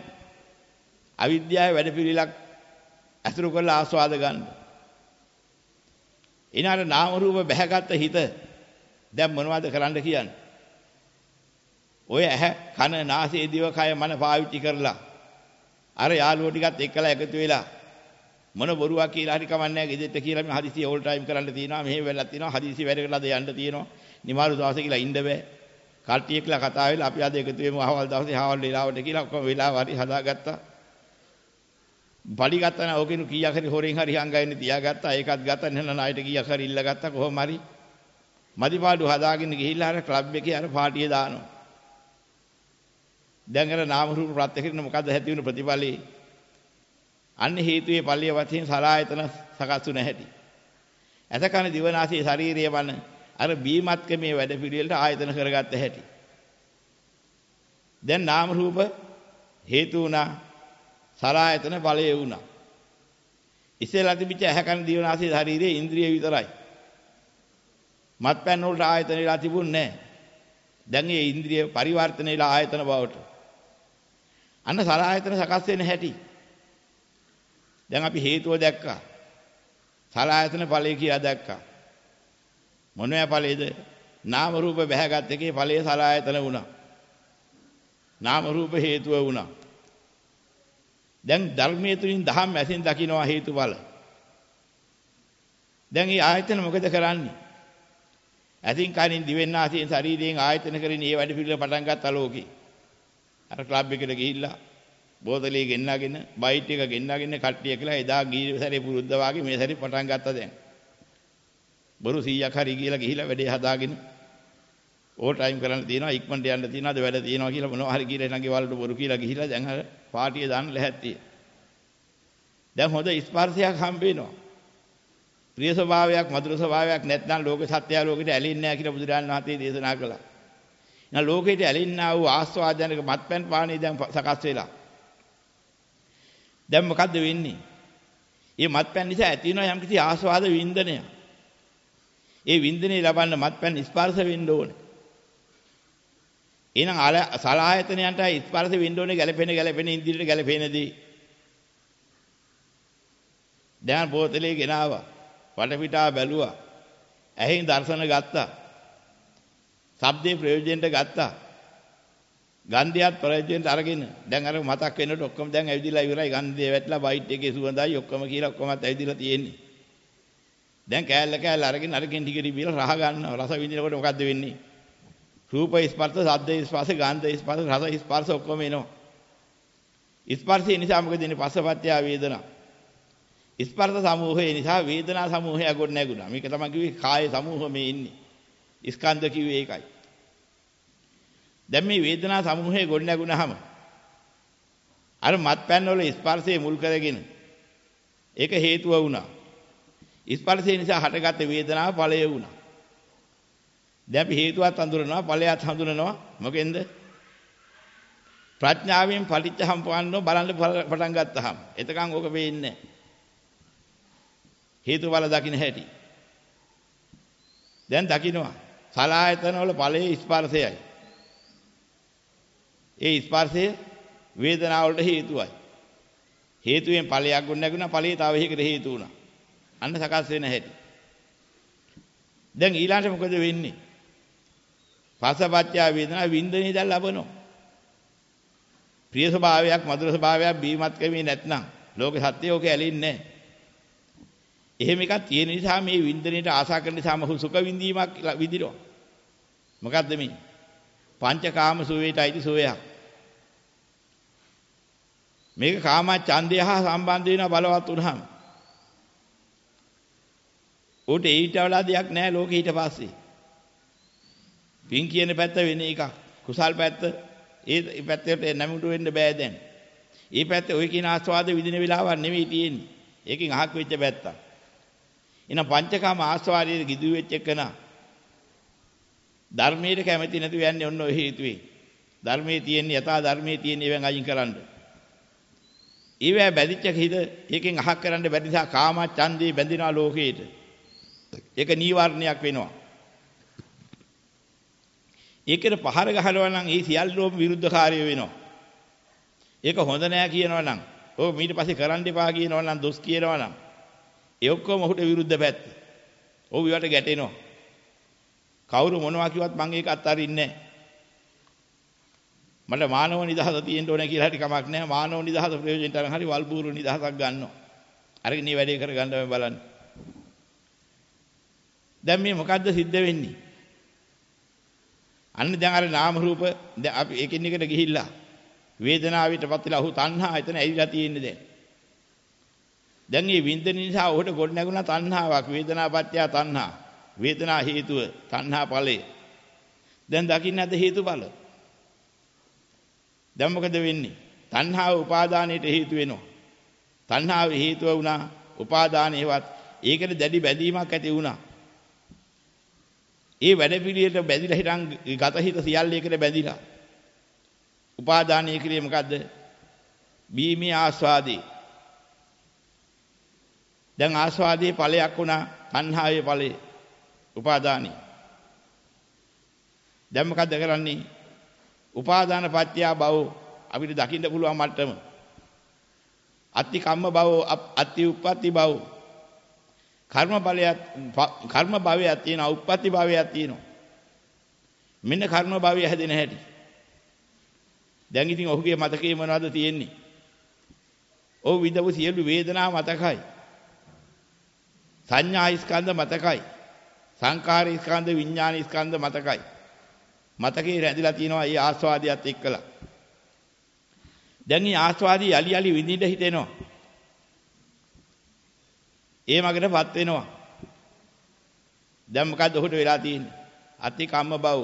අවිද්‍යාවේ වැඩපිළිලක් ඇසුරු කරලා ආස්වාද ගන්න. ඊනාට නාම රූප බැහැගත් හිත දැන් මොනවද කරන්න කියන්නේ? ඔය ඇහැ කන නාසය දිව කය මන පාවිච්චි කරලා අර යාළුවෝ ටිකත් එක්කලා එකතු වෙලා මොන බොරුවක් කියලා හරි කමන්නේ ගෙදෙට්ට කියලා මේ හදිසි ඕල් ටයිම් කරන්න තියෙනවා මෙහෙම වෙලක් තියෙනවා හදිසි වැඩකට අද යන්න තියෙනවා. නිමාරු දවසේ කියලා ඉන්න බෑ. කට්ටියක්ලා කතා වෙලා අපි අද එකතු වෙමු අහවල් දවසේ අහවල් වෙලාවට කියලා ඔක්කොම වෙලාව හරි හදාගත්තා. බලි ගත්තා නම් ඕකෙනු කීයක් හරි හොරෙන් හරි හංගයින්නේ තියාගත්තා. ඒකත් ගත්තා නෙන්න ණයට කීයක් හරි ඉල්ලගත්තා කොහොම හරි. මදිපාඩු හදාගෙන ගිහිල්ලා අර ක්ලබ් එකේ අර පාටිය දානවා. දැන් අර නාම රූප ප්‍රත්‍ය කරන මොකද්ද ඇති වෙන ප්‍රතිඵලේ? අන්න හේතුයේ පල්ලිය වශයෙන් සලායතන සකස් වුණ හැටි. ඇතකන දිවනාසී ශාරීරිය වන අර බීමත්කමේ වැඩ පිළිවෙලට ආයතන කරගත්ත හැටි. දැන් නාම රූප හේතු වුණා සලායතන ඵලය වුණා. ඉස්සෙල්ලා තිබිච්ච ඇහැ කන දිවනාසී ශරීරයේ ඉන්ද්‍රිය විතරයි. මත්පැන් වලට ආයතන වෙලා තිබුණේ නැහැ. දැන් මේ ඉන්ද්‍රිය පරිවර්තන වෙලා ආයතන බවට. අන්න සලායතන සකස් වෙන හැටි. දැන් අපි හේතුව දැක්කා. සලායතන ඵලය කියලා දැක්කා. මොනවා ඵලයේද? නාම රූප බැහැගත් එකේ ඵලය සලායතන වුණා. නාම රූප හේතුව වුණා. දැන් ධර්මයේ තුලින් දහම් ඇසින් දකින්නවා හේතුඵල. දැන් මේ ආයතන මොකද කරන්නේ? ඇසින් කනින් දිවෙන් ආසයෙන් ශරීරයෙන් ආයතන කරගෙන ඒ වැඩ පිළිවෙල පටන් ගත්තා ලෝකේ. අර ක්ලබ් එකට ගිහිල්ලා බෝතලේ ගෙන්නගෙන බයිට් එක ගෙන්නගෙන කට්ටිය කියලා එදා ගිය සැරේ පුරුද්ද වාගේ මේ සැරේ පටන් ගත්තා දැන්. බොරු 100ක් හරි කියලා ගිහිලා වැඩේ හදාගෙන ඕවර් ටයිම් කරන්න තියෙනවා ඉක්මනට යන්න තියෙනවාද වැඩ තියෙනවා කියලා මොනවා හරි කියලා එනගේ වලට බොරු කියලා ගිහිලා දැන් අර පාටිය දාන්න ලැහැත්තිය. දැන් හොඳ ස්පර්ශයක් හම්බ වෙනවා. ප්‍රිය ස්වභාවයක් මధుර ස්වභාවයක් නැත්නම් ලෝක සත්‍යය ලෝකෙට ඇලෙන්නේ නැහැ කියලා බුදුරජාණන් වහන්සේ දේශනා කළා. එහෙනම් ලෝකෙට ඇලෙන්නා වූ ආස්වාදයන්ක මත්පැන් පානේ දැන් සකස් වෙලා. දැන් මොකද්ද වෙන්නේ? මේ මත්පැන් නිසා ඇති වෙන යම්කිසි ආස්වාද වින්දනයක්. ඒ වින්දනේ ලබන්න මත්පැන් ස්පර්ශ වෙන්න ඕනේ. එහෙනම් සලායතනයන්ට ස්පර්ශ වෙන්න ඕනේ ගැලපෙන ගැලපෙන ඉන්ද්‍රියට ගැලපෙනදී. දැන් බෝතලේ ගෙනාවා. වටපිටා බැලුවා. ඇහෙන් දර්ශන ගත්තා. ශබ්දේ ප්‍රයෝජනෙට ගත්තා. ගන්ධයත් ප්‍රයෝජනෙට අරගෙන දැන් අර මතක් වෙනකොට ඔක්කොම දැන් ඇවිදිලා ඉවරයි ගන්ධය වැටලා බයිට් එකේ සුවඳයි ඔක්කොම කියලා ඔක්කොමත් ඇවිදිලා තියෙන්නේ. දැන් කෑල්ල කෑල්ල අරගෙන අරගෙන ටික ටික බීලා රහ ගන්නවා. රස විඳිනකොට මොකද්ද වෙන්නේ? රූප ස්පර්ශ, ශබ්ද ස්පර්ශ, ගන්ධ ස්පර්ශ, රස ස්පර්ශ ඔක්කොම එනවා. ස්පර්ශය නිසා මොකද වෙන්නේ? පස්සපත්‍ය වේදනා. ස්පර්ශ සමූහය නිසා වේදනා සමූහය ගොඩ නැගුණා. මේක තමයි කිව්වේ කාය සමූහ මේ ඉන්නේ. ස්කන්ධ කිව්වේ ඒකයි. දැන් මේ වේදනා සමූහය ගොඩ නැගුණාම අර මත්පැන් වල ස්පර්ශයේ මුල් කරගෙන ඒක හේතුව වුණා. ස්පර්ශය නිසා හටගත්ත වේදනාව ඵලය වුණා. දැන් අපි හේතුවත් හඳුනනවා ඵලයත් හඳුනනවා මොකෙන්ද? ප්‍රඥාවෙන් පටිච්ච සම්පන්නව බලන්න පටන් ගත්තාම එතකන් ඕක වෙන්නේ නැහැ. හේතුඵල දකින්න හැටි. දැන් දකින්නවා. සලායතන වල ඵලයේ ස්පර්ශයයි. ඒ ස්පර්ශය වේදනාව වලට හේතුවයි. හේතුවෙන් ඵලයක් ගොඩ නැගුණා ඵලයේ තව එකකට හේතු වුණා. අන්න සකස් වෙන හැටි. දැන් ඊළඟට මොකද වෙන්නේ? පසපත්‍ය වේදනා වින්දනය දැන් ලබනවා. ප්‍රිය ස්වභාවයක් මధుර ස්වභාවයක් බීමත් කමේ නැත්නම් ලෝක සත්‍යය ඔක ඇලින්නේ නැහැ. එහෙම එකක් තියෙන නිසා මේ වින්දනයේට ආසා කරන නිසා මහු සුඛ විඳීමක් විඳිනවා. මොකද්ද මේ? පංචකාම සුවේට අයිති සුවයක්. මේක කාම ඡන්දය හා සම්බන්ධ වෙන බලවත් වුණාම. උට ඊට වඩා දෙයක් නැහැ ලෝකෙ ඊට පස්සේ. පින් කියන පැත්ත වෙන එකක්. කුසල් පැත්ත ඒ පැත්තට නැමුණු වෙන්න බෑ දැන්. ඒ පැත්තේ ওই කියන ආස්වාද විදින වෙලාවක් නෙවෙයි තියෙන්නේ. ඒකෙන් අහක් වෙච්ච පැත්තක්. එහෙනම් පංචකාම ආස්වාදයේ ගිදු වෙච්ච එකන ධර්මයේ කැමති නැතුව යන්නේ ඔන්න ඔය හේතුවේ. ධර්මයේ තියෙන යථා ධර්මයේ තියෙන ඒවෙන් අයින් කරන්න. ඊවැ බැඳිච්ච හිත ඒකෙන් අහක් කරන්න බැරි නිසා කාම ඡන්දේ බැඳිනා ලෝකේට. ඒක නීවරණයක් වෙනවා. ඒකට පහර ගහනවා නම් ඒ සියල්ලෝම විරුද්ධකාරී වෙනවා. ඒක හොඳ නෑ කියනවා නම් ඔව් ඊට පස්සේ කරන්න එපා කියනවා නම් දොස් කියනවා නම් ඒ ඔක්කොම ඔහුට විරුද්ධ පැත්ත. ඔව් ඊවට ගැටෙනවා. කවුරු මොනවා කිව්වත් මම ඒක අත්හරින්නේ නැහැ. මට මානව නිදහස තියෙන්න ඕනේ කියලා හරි කමක් නැහැ. මානව නිදහස ප්‍රයෝජනට අරන් හරි වල්බూరు නිදහසක් ගන්නවා. අරගෙන මේ වැඩේ කරගන්න මම බලන්න. දැන් මේ මොකද්ද සිද්ධ වෙන්නේ? අන්න දැන් අර නාම රූප දැන් අපි එකින් එකට ගිහිල්ලා වේදනාවිටපත් වෙලා ඔහු තණ්හා එතන ඇවිල්ලා තියෙන්නේ දැන්. දැන් මේ වින්දන නිසා ඔහුට ගොඩ නැගුණා තණ්හාවක් වේදනාපත්‍ය තණ්හා. වේදනා හේතුව තණ්හා ඵලය. දැන් දකින්න නැද හේතුඵල. දැන් මොකද වෙන්නේ? තණ්හාව උපාදානයට හේතු වෙනවා. තණ්හාව හේතුව වුණා උපාදානේවත් ඒකට දැඩි බැඳීමක් ඇති වුණා. ඒ වැඩ පිළිවෙලට බැඳිලා හිටන් ගත හිත සියල්ල එකට බැඳිලා. උපාදානීය ක්‍රියේ මොකද්ද? බීමේ ආස්වාදී. දැන් ආස්වාදී ඵලයක් වුණා තණ්හාවේ ඵලය. උපාදානී. දැන් මොකද්ද කරන්නේ? උපාදාන පත්‍ය භව අපිට දකින්න පුළුවන් මට්ටම. අත්ති කම්ම භව අත්ති උප්පත්ති භව කර්ම බලයක් කර්ම භවයක් තියෙනවා උප්පත්ති භවයක් තියෙනවා මෙන්න කර්ම භවය හැදෙන හැටි දැන් ඉතින් ඔහුගේ මතකයේ මොනවද තියෙන්නේ ඔහු විඳපු සියලු වේදනා මතකයි සංඥා ස්කන්ධ මතකයි සංකාර ස්කන්ධ විඥාන ස්කන්ධ මතකයි මතකේ රැඳිලා තියෙනවා ඒ ආස්වාදියත් එක්කලා දැන් මේ ආස්වාදී යලි යලි විඳින්න හිතෙනවා ඒ මගටපත් වෙනවා. දැන් මොකද්ද ඔහුට වෙලා තියෙන්නේ? අති කම්ම බව.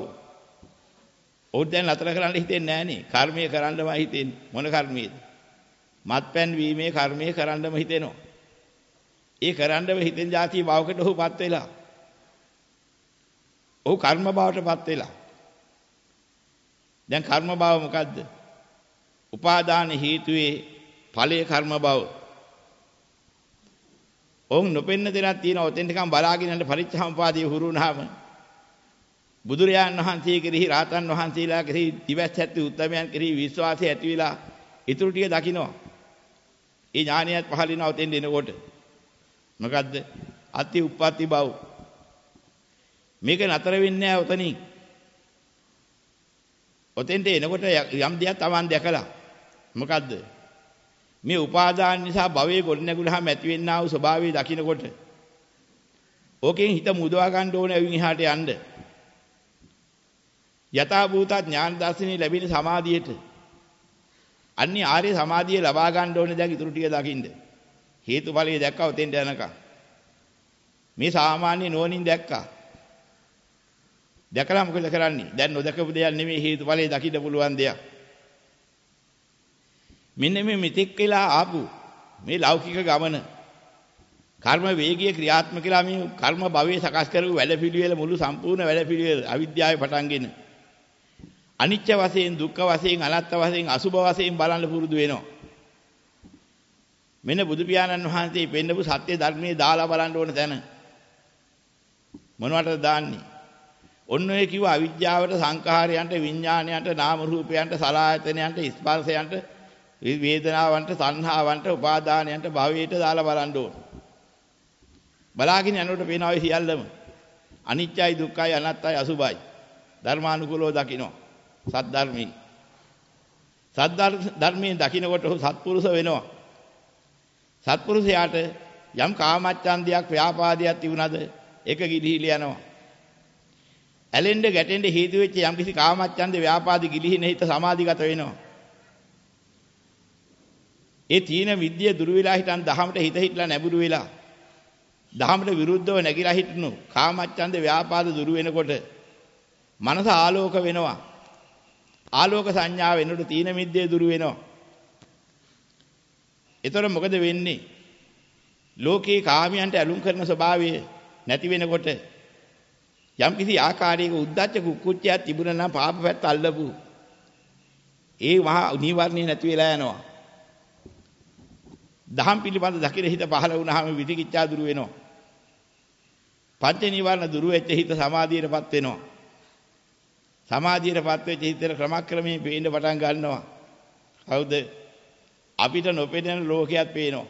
ඔහු දැන් නතර කරන්න හිතෙන්නේ නැහනේ. කර්මය කරන්නම හිතෙන්නේ. මොන කර්මයේද? මත්පැන් වීමේ කර්මය කරන්නම හිතෙනවා. ඒ කරන්නම හිතෙන જાති භවකට ඔහුපත් වෙලා. ඔහු කර්ම භවටපත් වෙලා. දැන් කර්ම භව මොකද්ද? උපාදාන හේතුවේ ඵලයේ කර්ම භව. ඔවුන් නොපෙන්න දෙයක් තියෙනවා. ඔතෙන් නිකන් බලාගෙන යන පරිච්ඡාම්පාදී හුරු වුණාම බුදුරයන් වහන්සේ කෙරෙහි රාතන් වහන්සේලා කෙරෙහි දිවස් ඇති උත්තමයන් කෙරෙහි විශ්වාසය ඇති වෙලා ඊටු ටික දකින්නවා. ඒ ඥානියත් පහළ වෙනවා ඔතෙන් එනකොට. මොකද්ද? අති උප්පත්ති බව. මේක නතර වෙන්නේ නැහැ ඔතනින්. ඔතෙන්ට එනකොට යම් දෙයක් Taman දැකලා මොකද්ද? මේ උපාදාන නිසා භවයේ ගොඩනැගුණාම ඇතිවෙන්නා වූ ස්වභාවය දකිනකොට ඕකෙන් හිත මුදවා ගන්න ඕනේ අවින් එහාට යන්න. යථා භූත ඥාන දර්ශනේ ලැබෙන සමාධියට අන්නේ ආර්ය සමාධිය ලබා ගන්න ඕනේ දැන් ඊටු ටික දකින්න. හේතුඵලයේ දැක්කා උතෙන්ට යනකම්. මේ සාමාන්‍ය නෝනින් දැක්කා. දැකලා මොකද කරන්නේ? දැන් නොදකපු දෙයක් නෙමෙයි හේතුඵලයේ දකින්න පුළුවන් දෙයක්. මෙන්න මේ මෙතෙක් වෙලා ආපු මේ ලෞකික ගමන කර්ම වේගයේ ක්‍රියාත්මක කියලා මේ කර්ම භවයේ සකස් කරපු වැඩපිළිවෙල මුළු සම්පූර්ණ වැඩපිළිවෙල අවිද්‍යාවේ පටන්ගෙන අනිත්‍ය වශයෙන් දුක්ඛ වශයෙන් අනාත්ම වශයෙන් අසුභ වශයෙන් බලන්න පුරුදු වෙනවා මෙන්න බුදු පියාණන් වහන්සේ පෙන්නපු සත්‍ය ධර්මයේ දාලා බලන්න ඕන තැන මොනවටද දාන්නේ ඔන්න ඔය කිව්ව අවිද්‍යාවට සංඛාරයන්ට විඥානයන්ට නාම රූපයන්ට සලආයතනයන්ට ස්පර්ශයන්ට වේදනාවන්ට සංහාවන්ට උපාදානයන්ට භවයට දාලා බලන්න ඕන. බලාගෙන යනකොට පේනවා ඒ සියල්ලම අනිත්‍යයි දුක්ඛයි අනාත්තයි අසුභයි. ධර්මානුකූලව දකින්න. සත් ධර්මී. සත් ධර්මයෙන් දකින්නකොට ඔහු සත්පුරුෂ වෙනවා. සත්පුරුෂයාට යම් කාමච්ඡන්දයක් ව්‍යාපාදයක් තිබුණාද ඒක ගිලිහිල යනවා. ඇලෙන්න ගැටෙන්න හේතු වෙච්ච යම් කිසි කාමච්ඡන්ද ව්‍යාපාදි ගිලිහින හිත සමාධිගත වෙනවා. ඒ තීන විද්‍ය දුරු වෙලා හිටන් දහමට හිත හිටලා නැඹුරු වෙලා දහමට විරුද්ධව නැగిලා හිටනු කාමච්ඡන්ද ව්‍යාපාද දුරු වෙනකොට මනස ආලෝක වෙනවා ආලෝක සංඥා වෙනකොට තීන මිද්දේ දුරු වෙනවා ඒතර මොකද වෙන්නේ ලෝකේ කාමයන්ට ඇලුම් කරන ස්වභාවය නැති වෙනකොට යම් කිසි ආකාරයක උද්දච්ච කුක්කුච්චයක් තිබුණා නම් පාප පැත්ත අල්ලපු ඒ මහා නිවර්ණේ නැති වෙලා යනවා දහම් පිළිබඳ දකින හිත පහළ වුණාම විතිකිච්ඡා දුරු වෙනවා. පංච නිවර්ණ දුරු වෙච්ච හිත සමාධියටපත් වෙනවා. සමාධියටපත් වෙච්ච හිතේ ක්‍රමක්‍රමයෙන් පේන්න පටන් ගන්නවා. කවුද? අපිට නොපෙනෙන ලෝකයක් පේනවා.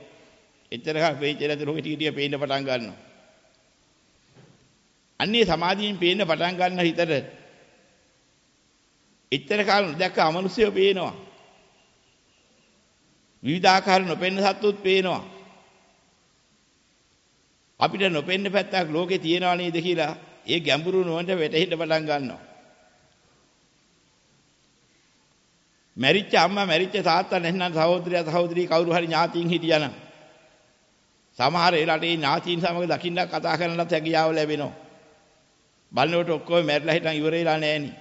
එච්චරක වෙච්ච නැති ලෝකෙ ටික ටික පේන්න පටන් ගන්නවා. අන්නේ සමාධියෙන් පේන්න පටන් ගන්න හිතට එච්චර කාල දැක්ක අමනුෂ්‍යය පේනවා. විවිධාකාර නොපෙන්න සත්තුත් පේනවා. අපිට නොපෙන්න පැත්තක් ලෝකේ තියෙනවා නේද කියලා ඒ ගැඹුරු නුවණට වැටහෙන්න පටන් ගන්නවා. මැරිච්ච අම්මා මැරිච්ච තාත්තා නැත්නම් සහෝදරයා සහෝදරී කවුරු හරි ඥාතීන් හිටියනම් සමහර ඒ රටේ ඥාතීන් සමග දකින්න කතා කරන්නත් හැකියාව ලැබෙනවා. බලනකොට ඔක්කොම මැරිලා හිටන් ඉවර වෙලා නැහෙනි.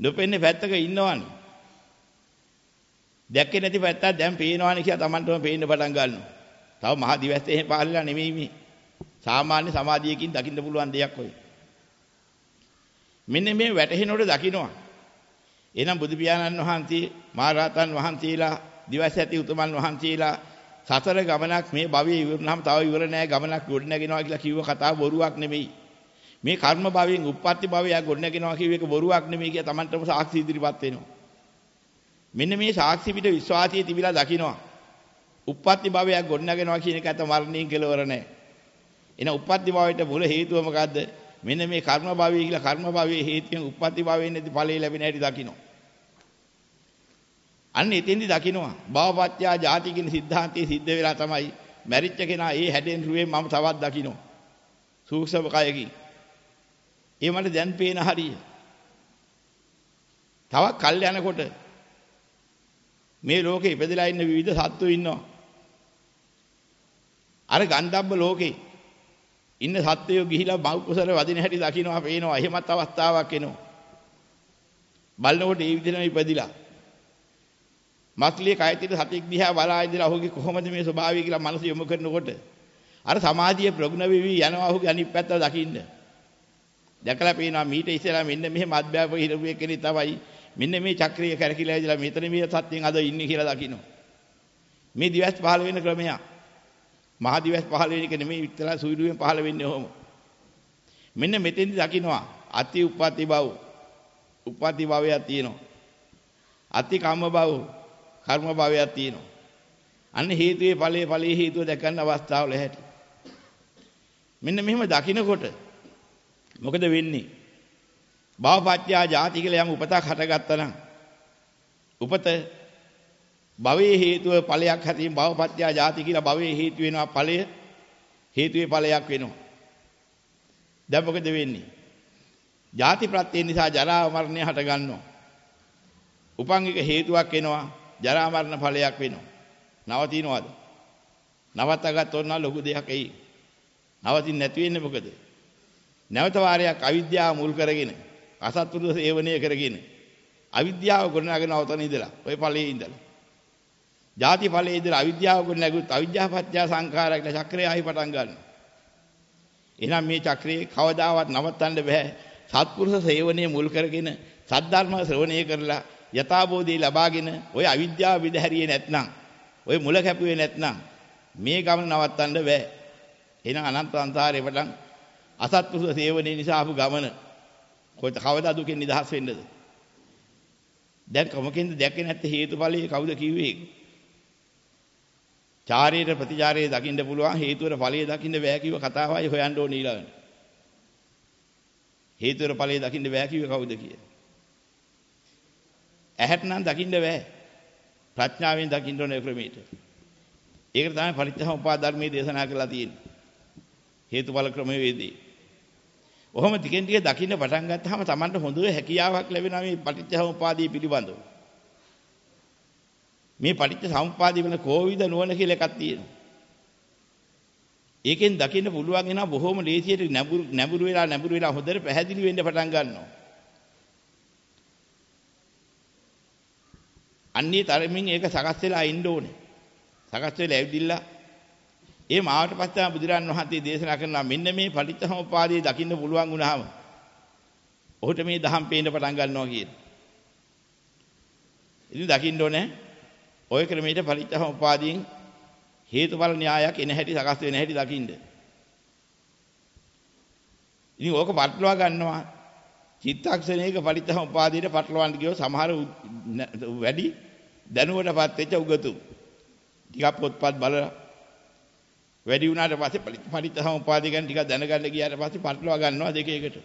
නොපෙන්නේ පැත්තක ඉන්නවනේ. දැක්කේ නැති පැත්තක් දැන් පේනවනේ කියලා Tamanටම පේන්න පටන් ගන්නවා. තව මහ දිවැස්සේ එහෙම පහළලා නෙමෙයි මේ. සාමාන්‍ය සමාධියකින් දකින්න පුළුවන් දෙයක් ඔය. මෙන්න මේ වැටහෙනකොට දකින්නවා. එහෙනම් බුදු පියාණන් වහන්සේ, මහරහතන් වහන්සේලා, දිවස් ඇති උතුමන් වහන්සේලා සතර ගමනක් මේ භවයේ ඉවරනහම තව ඉවර නෑ ගමනක් ගොඩ නැගෙනවා කියලා කිව්ව කතාව බොරුවක් නෙමෙයි. මේ කර්ම භවයෙන් උප්පත්ති භවයක් ගොඩ නැගෙනවා කියව එක බොරුවක් නෙමෙයි කියලා Tamanටම සාක්ෂි ඉදිරිපත් වෙනවා. මෙන්න මේ සාක්ෂි පිට විශ්වාසය තිබිලා දකින්නවා. උප්පත්ති භවයක් ගොඩ නැගෙනවා කියන එක ඇත මරණයෙන් කෙලවර නෑ. එන උප්පත්ති භවයට මුල හේතුව මොකද්ද? මෙන්න මේ කර්ම භවය කියලා කර්ම භවයේ හේතුයෙන් උප්පත්ති භවයෙන් නැති ඵලය ලැබෙන හැටි දකින්නවා. අන්න එතෙන්දි දකිනවා. භවපත්‍යා ජාති කියන સિદ્ધාන්තයේ සිද්ධ වෙලා තමයි මැරිච්ච කෙනා ඒ හැඩෙන් රුවේ මම තවත් දකිනවා. සූක්ෂම කයකින් ඒ මට දැන් පේන හරිය. තවත් කල් යනකොට මේ ලෝකේ ඉපදලා ඉන්න විවිධ සත්තු ඉන්නවා. අර ගන්ධබ්බ ලෝකේ ඉන්න සත්වයෝ ගිහිලා මව් කුසල වදින හැටි දකින්නවා පේනවා. එහෙමත් අවස්ථාවක් එනවා. බලනකොට ඒ විදිහම ඉපදිලා. මස්ලියේ කයතිට සතෙක් දිහා බලා ඉඳලා ඔහුගේ කොහොමද මේ ස්වභාවය කියලා මනස යොමු කරනකොට අර සමාධිය ප්‍රගුණ වෙවි යනවා ඔහුගේ අනිත් පැත්ත දකින්න. දැකලා පේනවා මීට ඉස්සෙල්ලා මෙන්න මෙහෙම අධ්‍යාපක හිරපු එකනේ තමයි මෙන්න මේ චක්‍රීය කරකිලා ඉඳලා මෙතන මේ සත්‍යයෙන් අද ඉන්නේ කියලා දකින්න. මේ දිවස් පහළ වෙන ක්‍රමයක්. මහා දිවස් පහළ වෙන එක නෙමෙයි විතර සුවිදුවෙන් පහළ වෙන්නේ ඔහොම. මෙන්න මෙතෙන්දි දකින්නවා අති උප්පත්ති භව. උප්පත්ති භවයක් තියෙනවා. අති කම්ම භව. කර්ම භවයක් තියෙනවා. අන්න හේතුයේ ඵලයේ ඵලයේ හේතුව දැක ගන්න අවස්ථාවල හැටි. මෙන්න මෙහෙම දකිනකොට මොකද වෙන්නේ? භවපත්‍යා ජාති කියලා යම් උපතක් හටගත්තා නම් උපත භවයේ හේතුව ඵලයක් හැටින් භවපත්‍යා ජාති කියලා භවයේ හේතු වෙනවා ඵලය හේතුවේ ඵලයක් වෙනවා. දැන් මොකද වෙන්නේ? ජාති ප්‍රත්‍ය නිසා ජරා මරණය හට ගන්නවා. උපන් එක හේතුවක් වෙනවා ජරා මරණ ඵලයක් වෙනවා. නවතිනවද? නවත්තගත්තොත් නම් ලොකු දෙයක් එයි. නවතින් නැති වෙන්නේ මොකද? නැවත වාරයක් අවිද්‍යාව මුල් කරගෙන අසත්පුරුෂ සේවනය කරගෙන අවිද්‍යාව ගොඩනගෙන අවතන ඉඳලා ඔය ඵලයේ ඉඳලා ಜಾති ඵලයේ ඉඳලා අවිද්‍යාව ගොඩ නැගුත් අවිද්‍යාපත්‍ය සංඛාරය කියලා චක්‍රය ආයි පටන් ගන්නවා. එහෙනම් මේ චක්‍රේ කවදාවත් නවත්තන්න බෑ. සත්පුරුෂ සේවනයේ මුල් කරගෙන සද්ධර්ම ශ්‍රවණය කරලා යථාබෝධය ලබාගෙන ඔය අවිද්‍යාව විදහැරියේ නැත්නම් ඔය මුල කැපුවේ නැත්නම් මේ ගමන නවත්තන්න බෑ. එහෙනම් අනන්ත සංසාරේ පටන් අසත්පුරුෂ සේවනයේ නිසා ආපු ගමන කොහෙද කවදා දුකෙන් නිදහස් වෙන්නද? දැන් කොමකින්ද දැක්කේ නැත්තේ හේතුඵලයේ කවුද කිව්වේ? චාරයේ ප්‍රතිචාරයේ දකින්න පුළුවන් හේතුවර ඵලයේ දකින්න බෑ කිව්ව කතාවයි හොයන්න ඕනේ ඊළඟට. හේතුවර ඵලයේ දකින්න බෑ කිව්වේ කවුද කියලා. ඇහැට නම් දකින්න බෑ. ප්‍රඥාවෙන් දකින්න ඕනේ ක්‍රමයට. ඒකට තමයි පරිත්‍යාසෝපාද ධර්මයේ දේශනා කරලා තියෙන්නේ. හේතුඵල ක්‍රමවේදී. ඔහොම ටිකෙන් ටික දකින්න පටන් ගත්තාම Tamanට හොඳ හැකියාවක් ලැබෙනවා මේ පටිච්චසමුපාදයේ පිළිබඳව. මේ පටිච්ච සමුප්පාදේ වෙන කෝවිද නුවණ කියලා එකක් තියෙනවා. ඒකෙන් දකින්න පුළුවන් වෙනවා බොහොම ලේසියට නැඹුරු නැඹුරු වෙලා නැඹුරු වෙලා හොඳට පැහැදිලි වෙන්න පටන් ගන්නවා. අන්නේ තරමින් ඒක සකස් වෙලා ඉන්න ඕනේ. සකස් වෙලා ඇවිදිලා ඒ මාවට පස්සේ බුදුරන් වහන්සේ දේශනා කරනවා මෙන්න මේ පටිච්ච සමුප්පාදේ දකින්න පුළුවන් වුණාම ඔහුට මේ දහම් පේන්න පටන් ගන්නවා කියන. ඉතින් දකින්න ඕනේ ඔය ක්‍රමයට පරිත්‍යාසෝපාදීන් හේතුඵල න්‍යායක් එන හැටි සකස් වෙන හැටි දකින්න. ඉතින් ඕක පටලවා ගන්නවා. චිත්තක්ෂණයක පරිත්‍යාසෝපාදීට පටලවන්න ගියෝ සමහර වැඩි දැනුවටපත් වෙච්ච උගතු. ටිකක් පොත්පත් බලලා වැඩි වුණාට පස්සේ පරිත්‍යාසෝපාදී ගැන ටිකක් දැනගන්න ගියාට පස්සේ පටලවා ගන්නවා දෙක එකට.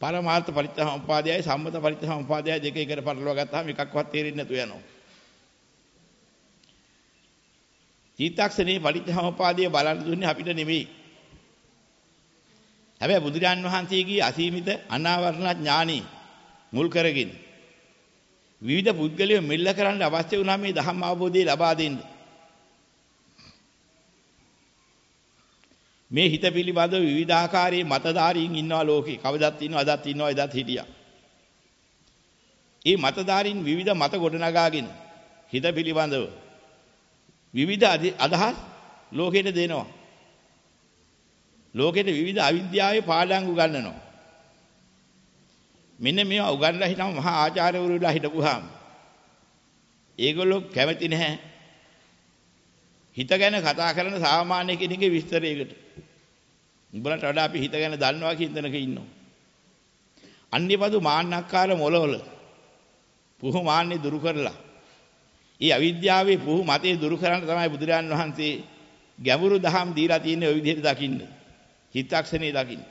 පරමාර්ථ පරිත්‍යාසෝපාදයයි සම්මත පරිත්‍යාසෝපාදයයි දෙක එකට පටලවා ගත්තාම එකක්වත් තේරෙන්නේ නැතු වෙනවා. චිත්තක්ෂණේ පටිච්චසමුපාදය බලන්න දුන්නේ අපිට නෙමෙයි. හැබැයි බුදුරජාන් වහන්සේගේ අසීමිත අනාවරණ ඥානෙ මුල් කරගෙන විවිධ පුද්ගලයෝ මෙල්ල කරන්න අවශ්‍ය වුණා මේ ධම්ම අවබෝධය ලබා දෙන්න. මේ හිත පිළිබඳව විවිධාකාරයේ මතධාරීන් ඉන්නවා ලෝකේ. කවදත් ඉන්නවා අදත් ඉන්නවා එදත් හිටියා. ඒ මතධාරීන් විවිධ මත ගොඩනගාගෙන හිත පිළිබඳව විවිධ අදහස් ලෝකෙට දෙනවා. ලෝකෙට විවිධ අවිද්‍යාවේ පාඩම් උගන්වනවා. මෙන්න මේවා උගන්ලා හිටම මහා ආචාර්යවරුලා හිටපුවාම ඒගොල්ලෝ කැමති නැහැ. හිත ගැන කතා කරන සාමාන්‍ය කෙනෙකුගේ විස්තරයකට. උඹලට වඩා අපි හිත ගැන දන්නවා කියන තැනක ඉන්නවා. අන්‍යපදු මාන්නක්කාර මොළවල පුහු මාන්නේ දුරු කරලා ඒ අවිද්‍යාවේ පුහු මතේ දුරු කරන්න තමයි බුදුරජාන් වහන්සේ ගැඹුරු දහම් දීලා තියෙන්නේ ওই විදිහට දකින්න. චිත්තක්ෂණේ දකින්න.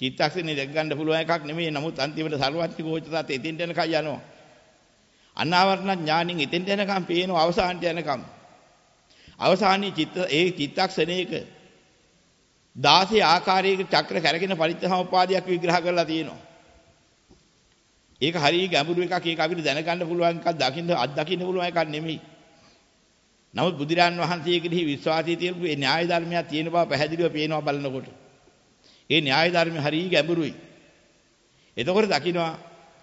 චිත්තක්ෂණේ දැක ගන්න පුළුවන් එකක් නෙමෙයි. නමුත් අන්තිමට සරුවත්ති කෝචතත් එතෙන්ට යනකම් යනවා. අනාවරණ ඥානින් එතෙන්ට යනකම් පේනවා අවසානට යනකම්. අවසානයේ චිත්ත ඒ චිත්තක්ෂණයක 16 ආකාරයක චක්‍ර කැරගෙන පරිත්‍යාසෝපාදයක් විග්‍රහ කරලා තියෙනවා. ඒක හරිය ගැඹුරු එකක් ඒක අපිට දැනගන්න පුළුවන් එකක් දකින්න අත්දකින්න පුළුවන් එකක් නෙමෙයි. නමුත් බුදුරන් වහන්සේ කෙරෙහි විශ්වාසය තියෙන මේ න්‍යාය ධර්මයක් තියෙන බව පැහැදිලිව පේනවා බලනකොට. ඒ න්‍යාය ධර්ම හරිය ගැඹුරුයි. එතකොට දකින්නවා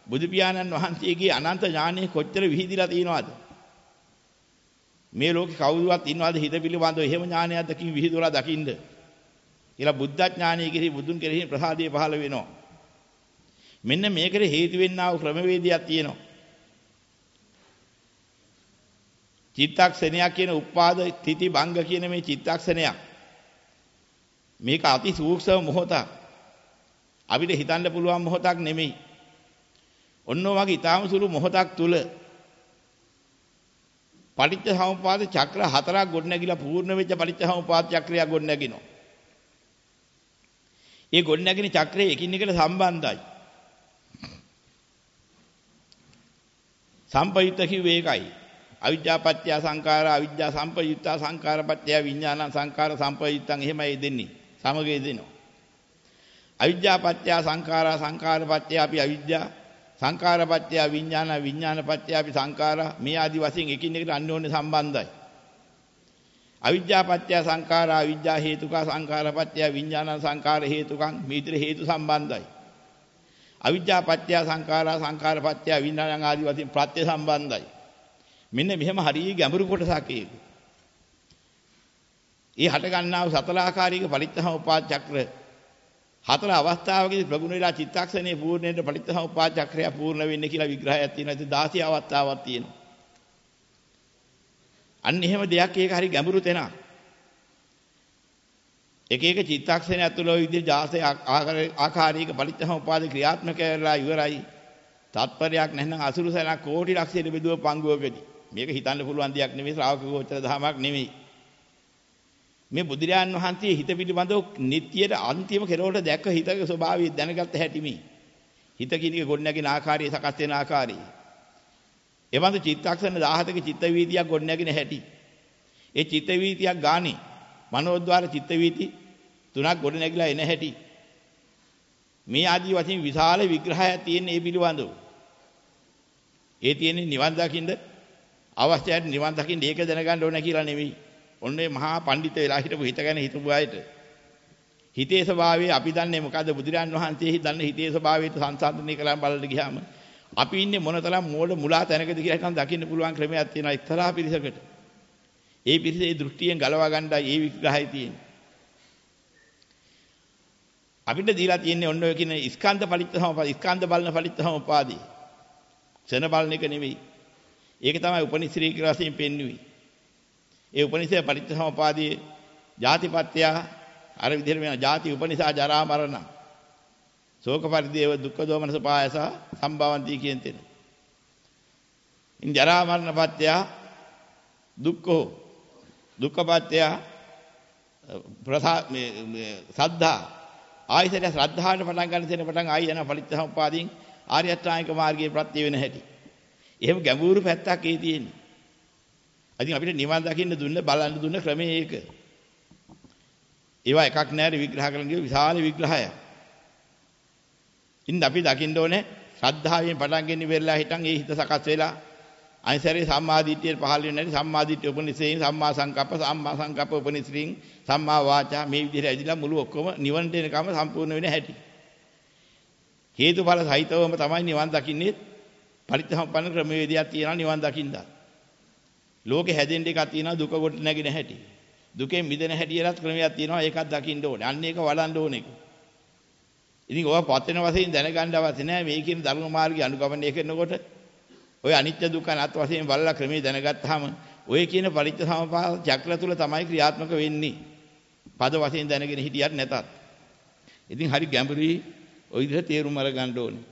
බුදු පියාණන් වහන්සේගේ අනන්ත ඥානෙ කොච්චර විහිදිලා තියෙනවද? මේ ලෝකේ කවුරුවත් ඉන්නවද හිත පිළිබඳව එහෙම ඥානයක් දකින් විහිදුවලා දකින්න. කියලා බුද්ධ ඥානය කෙරෙහි බුදුන් කෙරෙහි ප්‍රසාදය පහළ වෙනවා. මෙන්න මේකට හේතු වෙන්නා වූ ක්‍රමවේදයක් තියෙනවා. චිත්තක්ෂණයක් කියන උපාද තිති භංග කියන මේ චිත්තක්ෂණයක් මේක අති සූක්ෂම මොහොතක් අපිට හිතන්න පුළුවන් මොහොතක් නෙමෙයි ඔන්න වගේ ඊටාම සුළු මොහොතක් තුල පටිච්ච සමුපාද චක්‍ර හතරක් ගොඩනැගිලා පූර්ණ වෙච්ච පටිච්ච සමුපාද චක්‍රයක් ගොඩනැගිනවා. ඒ ගොඩනැගින චක්‍රය එකින් එකට සම්බන්ධයි. සම්පයුත්ත කිව්වේ ඒකයි. අවිද්‍යාපත්‍ය සංඛාර අවිද්‍යා සම්පයුත්ත සංඛාරපත්‍ය විඥාන සංඛාර සම්පයුත්තන් එහෙමයි දෙන්නේ. සමගය දෙනවා. අවිද්‍යාපත්‍ය සංඛාර සංඛාරපත්‍ය අපි අවිද්‍යා සංඛාරපත්‍ය විඥාන විඥානපත්‍ය අපි සංඛාර මේ ආදි වශයෙන් එකින් එකට අන්‍යෝන්‍ය සම්බන්ධයි. අවිද්‍යාපත්‍ය සංඛාර අවිද්‍යා හේතුක සංඛාරපත්‍ය විඥාන සංඛාර හේතුකං මේ විතර හේතු සම්බන්ධයි. අවිද්‍යාපත්‍ය සංඛාරා සංඛාරපත්‍ය විඥාන ආදි වශයෙන් ප්‍රත්‍ය සම්බන්ධයි. මෙන්න මෙහෙම හරිය ගැඹුරු කොටසක් ඒක. ඒ හට ගන්නා වූ සතලාකාරීක පරිත්‍ථසමුපාද චක්‍ර හතර අවස්ථාවකදී ප්‍රගුණ වෙලා චිත්තක්ෂණයේ පූර්ණයට පරිත්‍ථසමුපාද චක්‍රය පූර්ණ වෙන්නේ කියලා විග්‍රහයක් තියෙනවා. ඉතින් 16 අවස්ථාවක් තියෙනවා. අන්න එහෙම දෙයක් ඒක හරි ගැඹුරු තැනක්. එක එක චිත්තක්ෂණය ඇතුළේ ওই විදිහට 16 ආකාරයක පරිත්‍ථසමුපාද ක්‍රියාත්මක කරලා ඉවරයි. තත්පරයක් නැත්නම් අසුරු සැලක් කෝටි ලක්ෂයට බෙදුව පංගුවකදී. මේක හිතන්න පුළුවන් දෙයක් නෙමෙයි ශ්‍රාවක ගෝචර දහමක් නෙමෙයි. මේ බුදුරජාන් වහන්සේ හිත පිළිබඳව නිට්ටියට අන්තිම කෙරවලට දැක්ක හිතක ස්වභාවය දැනගත්ත හැටි මේ. හිත කිනික ගොඩනැගෙන ආකාරය සකස් වෙන ආකාරය. එවන්ද චිත්තක්ෂණ 17ක චිත්ත වීතියක් ගොඩනැගෙන හැටි. ඒ චිත්ත වීතියක් ගානේ මනෝද්වාර චිත්ත වීති තුනක් ගොඩනැගිලා එන හැටි. මේ ආදී වශයෙන් විශාල විග්‍රහයක් තියෙන ඒ පිළිබඳව. ඒ තියෙන්නේ නිවන් දකින්න අවශ්‍යයි නිවන් දකින්න ඒක දැනගන්න ඕන කියලා නෙමෙයි. ඔන්නේ මහා පඬිත වෙලා හිටපු හිත ගැන හිතපු අයට හිතේ ස්වභාවය අපි දන්නේ මොකද්ද බුදුරජාන් වහන්සේ දන්නේ හිතේ ස්වභාවයට සංසන්දනය කළා බලන්න ගියාම අපි ඉන්නේ මොනතරම් මෝඩ මුලා තැනකද කියලා හිතන් දකින්න පුළුවන් ක්‍රමයක් තියෙනවා එක්තරා පිරිසකට. ඒ පිරිසේ දෘෂ්ටියෙන් ගලවා ගන්නයි ඒ විග්‍රහය තියෙන්නේ. අපිට දීලා තියෙන්නේ ඔන්න ඔය කියන ස්කන්ධ පරිත්‍ථසම ස්කන්ධ බලන පරිත්‍ථසමපාදී. ක්ෂණ බලන එක නෙවෙයි. ඒක තමයි උපනිශ්‍රී කියලා වශයෙන් පෙන්වුවේ. ඒ උපනිෂේ පරිත්‍ථසමපාදී ජාතිපත්‍ය අර විදිහට වෙන ජාති උපනිසා ජරා මරණ ශෝක පරිදේව දුක්ඛ දෝමනස පායස සම්භවಂತಿ කියන තැන. ඉන් ජරා මරණ පත්‍ය දුක්ඛෝ දුක්ඛපත්‍ය ප්‍රසා මේ සද්ධා ආයතන ශ්‍රද්ධාවට පටන් ගන්න තැන පටන් ආය යන පරිත්‍ථසමපාදීන් ආර්ය අෂ්ටාංගික මාර්ගයේ ප්‍රත්‍ය වෙන හැටි. එහෙම ගැඹුරු පැත්තක් ඒ තියෙන්නේ. ඉතින් අපිට නිවන් දකින්න දුන්න බලන්න දුන්න ක්‍රමය ඒක. ඒවා එකක් නෑර විග්‍රහ කරන්න ගිය විශාල විග්‍රහයක්. ඉතින් අපි දකින්න ඕනේ ශ්‍රද්ධාවෙන් පටන් ගෙන ඉවරලා හිටන් ඒ හිත සකස් වෙලා අනිසරේ සම්මාදිට්ඨිය පහළ වෙන්නේ නැති සම්මාදිට්ඨිය උපනිෂේයින් සම්මා සංකප්ප සම්මා සංකප්ප උපනිශ්‍රීන් සම්මා වාචා මේ විදිහට ඇදිලා මුළු ඔක්කොම නිවනට එනකම සම්පූර්ණ වෙන හැටි. හේතුඵල සහිතවම තමයි නිවන් දකින්නේ. පරිත්‍ථසම්පන්න ක්‍රමවේදයක් තියෙනවා නිවන් දකින්න. ලෝකේ හැදෙන්න එකක් තියෙනවා දුක කොට නැගින හැටි. දුකෙන් මිදෙන හැටියලත් ක්‍රමයක් තියෙනවා ඒකත් දකින්න ඕනේ. අන්න ඒක වඩන්න ඕනේ. ඉතින් ඔය පතන වශයෙන් දැනගන්න අවශ්‍ය නැහැ මේ කියන ධර්ම මාර්ගය අනුගමනය කරනකොට ඔය අනිත්‍ය දුක්ඛ අනාත්ම වශයෙන් බලලා ක්‍රමයේ දැනගත්තාම ඔය කියන පරිත්‍ත සමපාද චක්‍ර තුල තමයි ක්‍රියාත්මක වෙන්නේ. පද වශයෙන් දැනගෙන හිටියත් නැතත්. ඉතින් හරි ගැඹුරුයි ඔය විදිහට තේරුම් අරගන්න ඕනේ.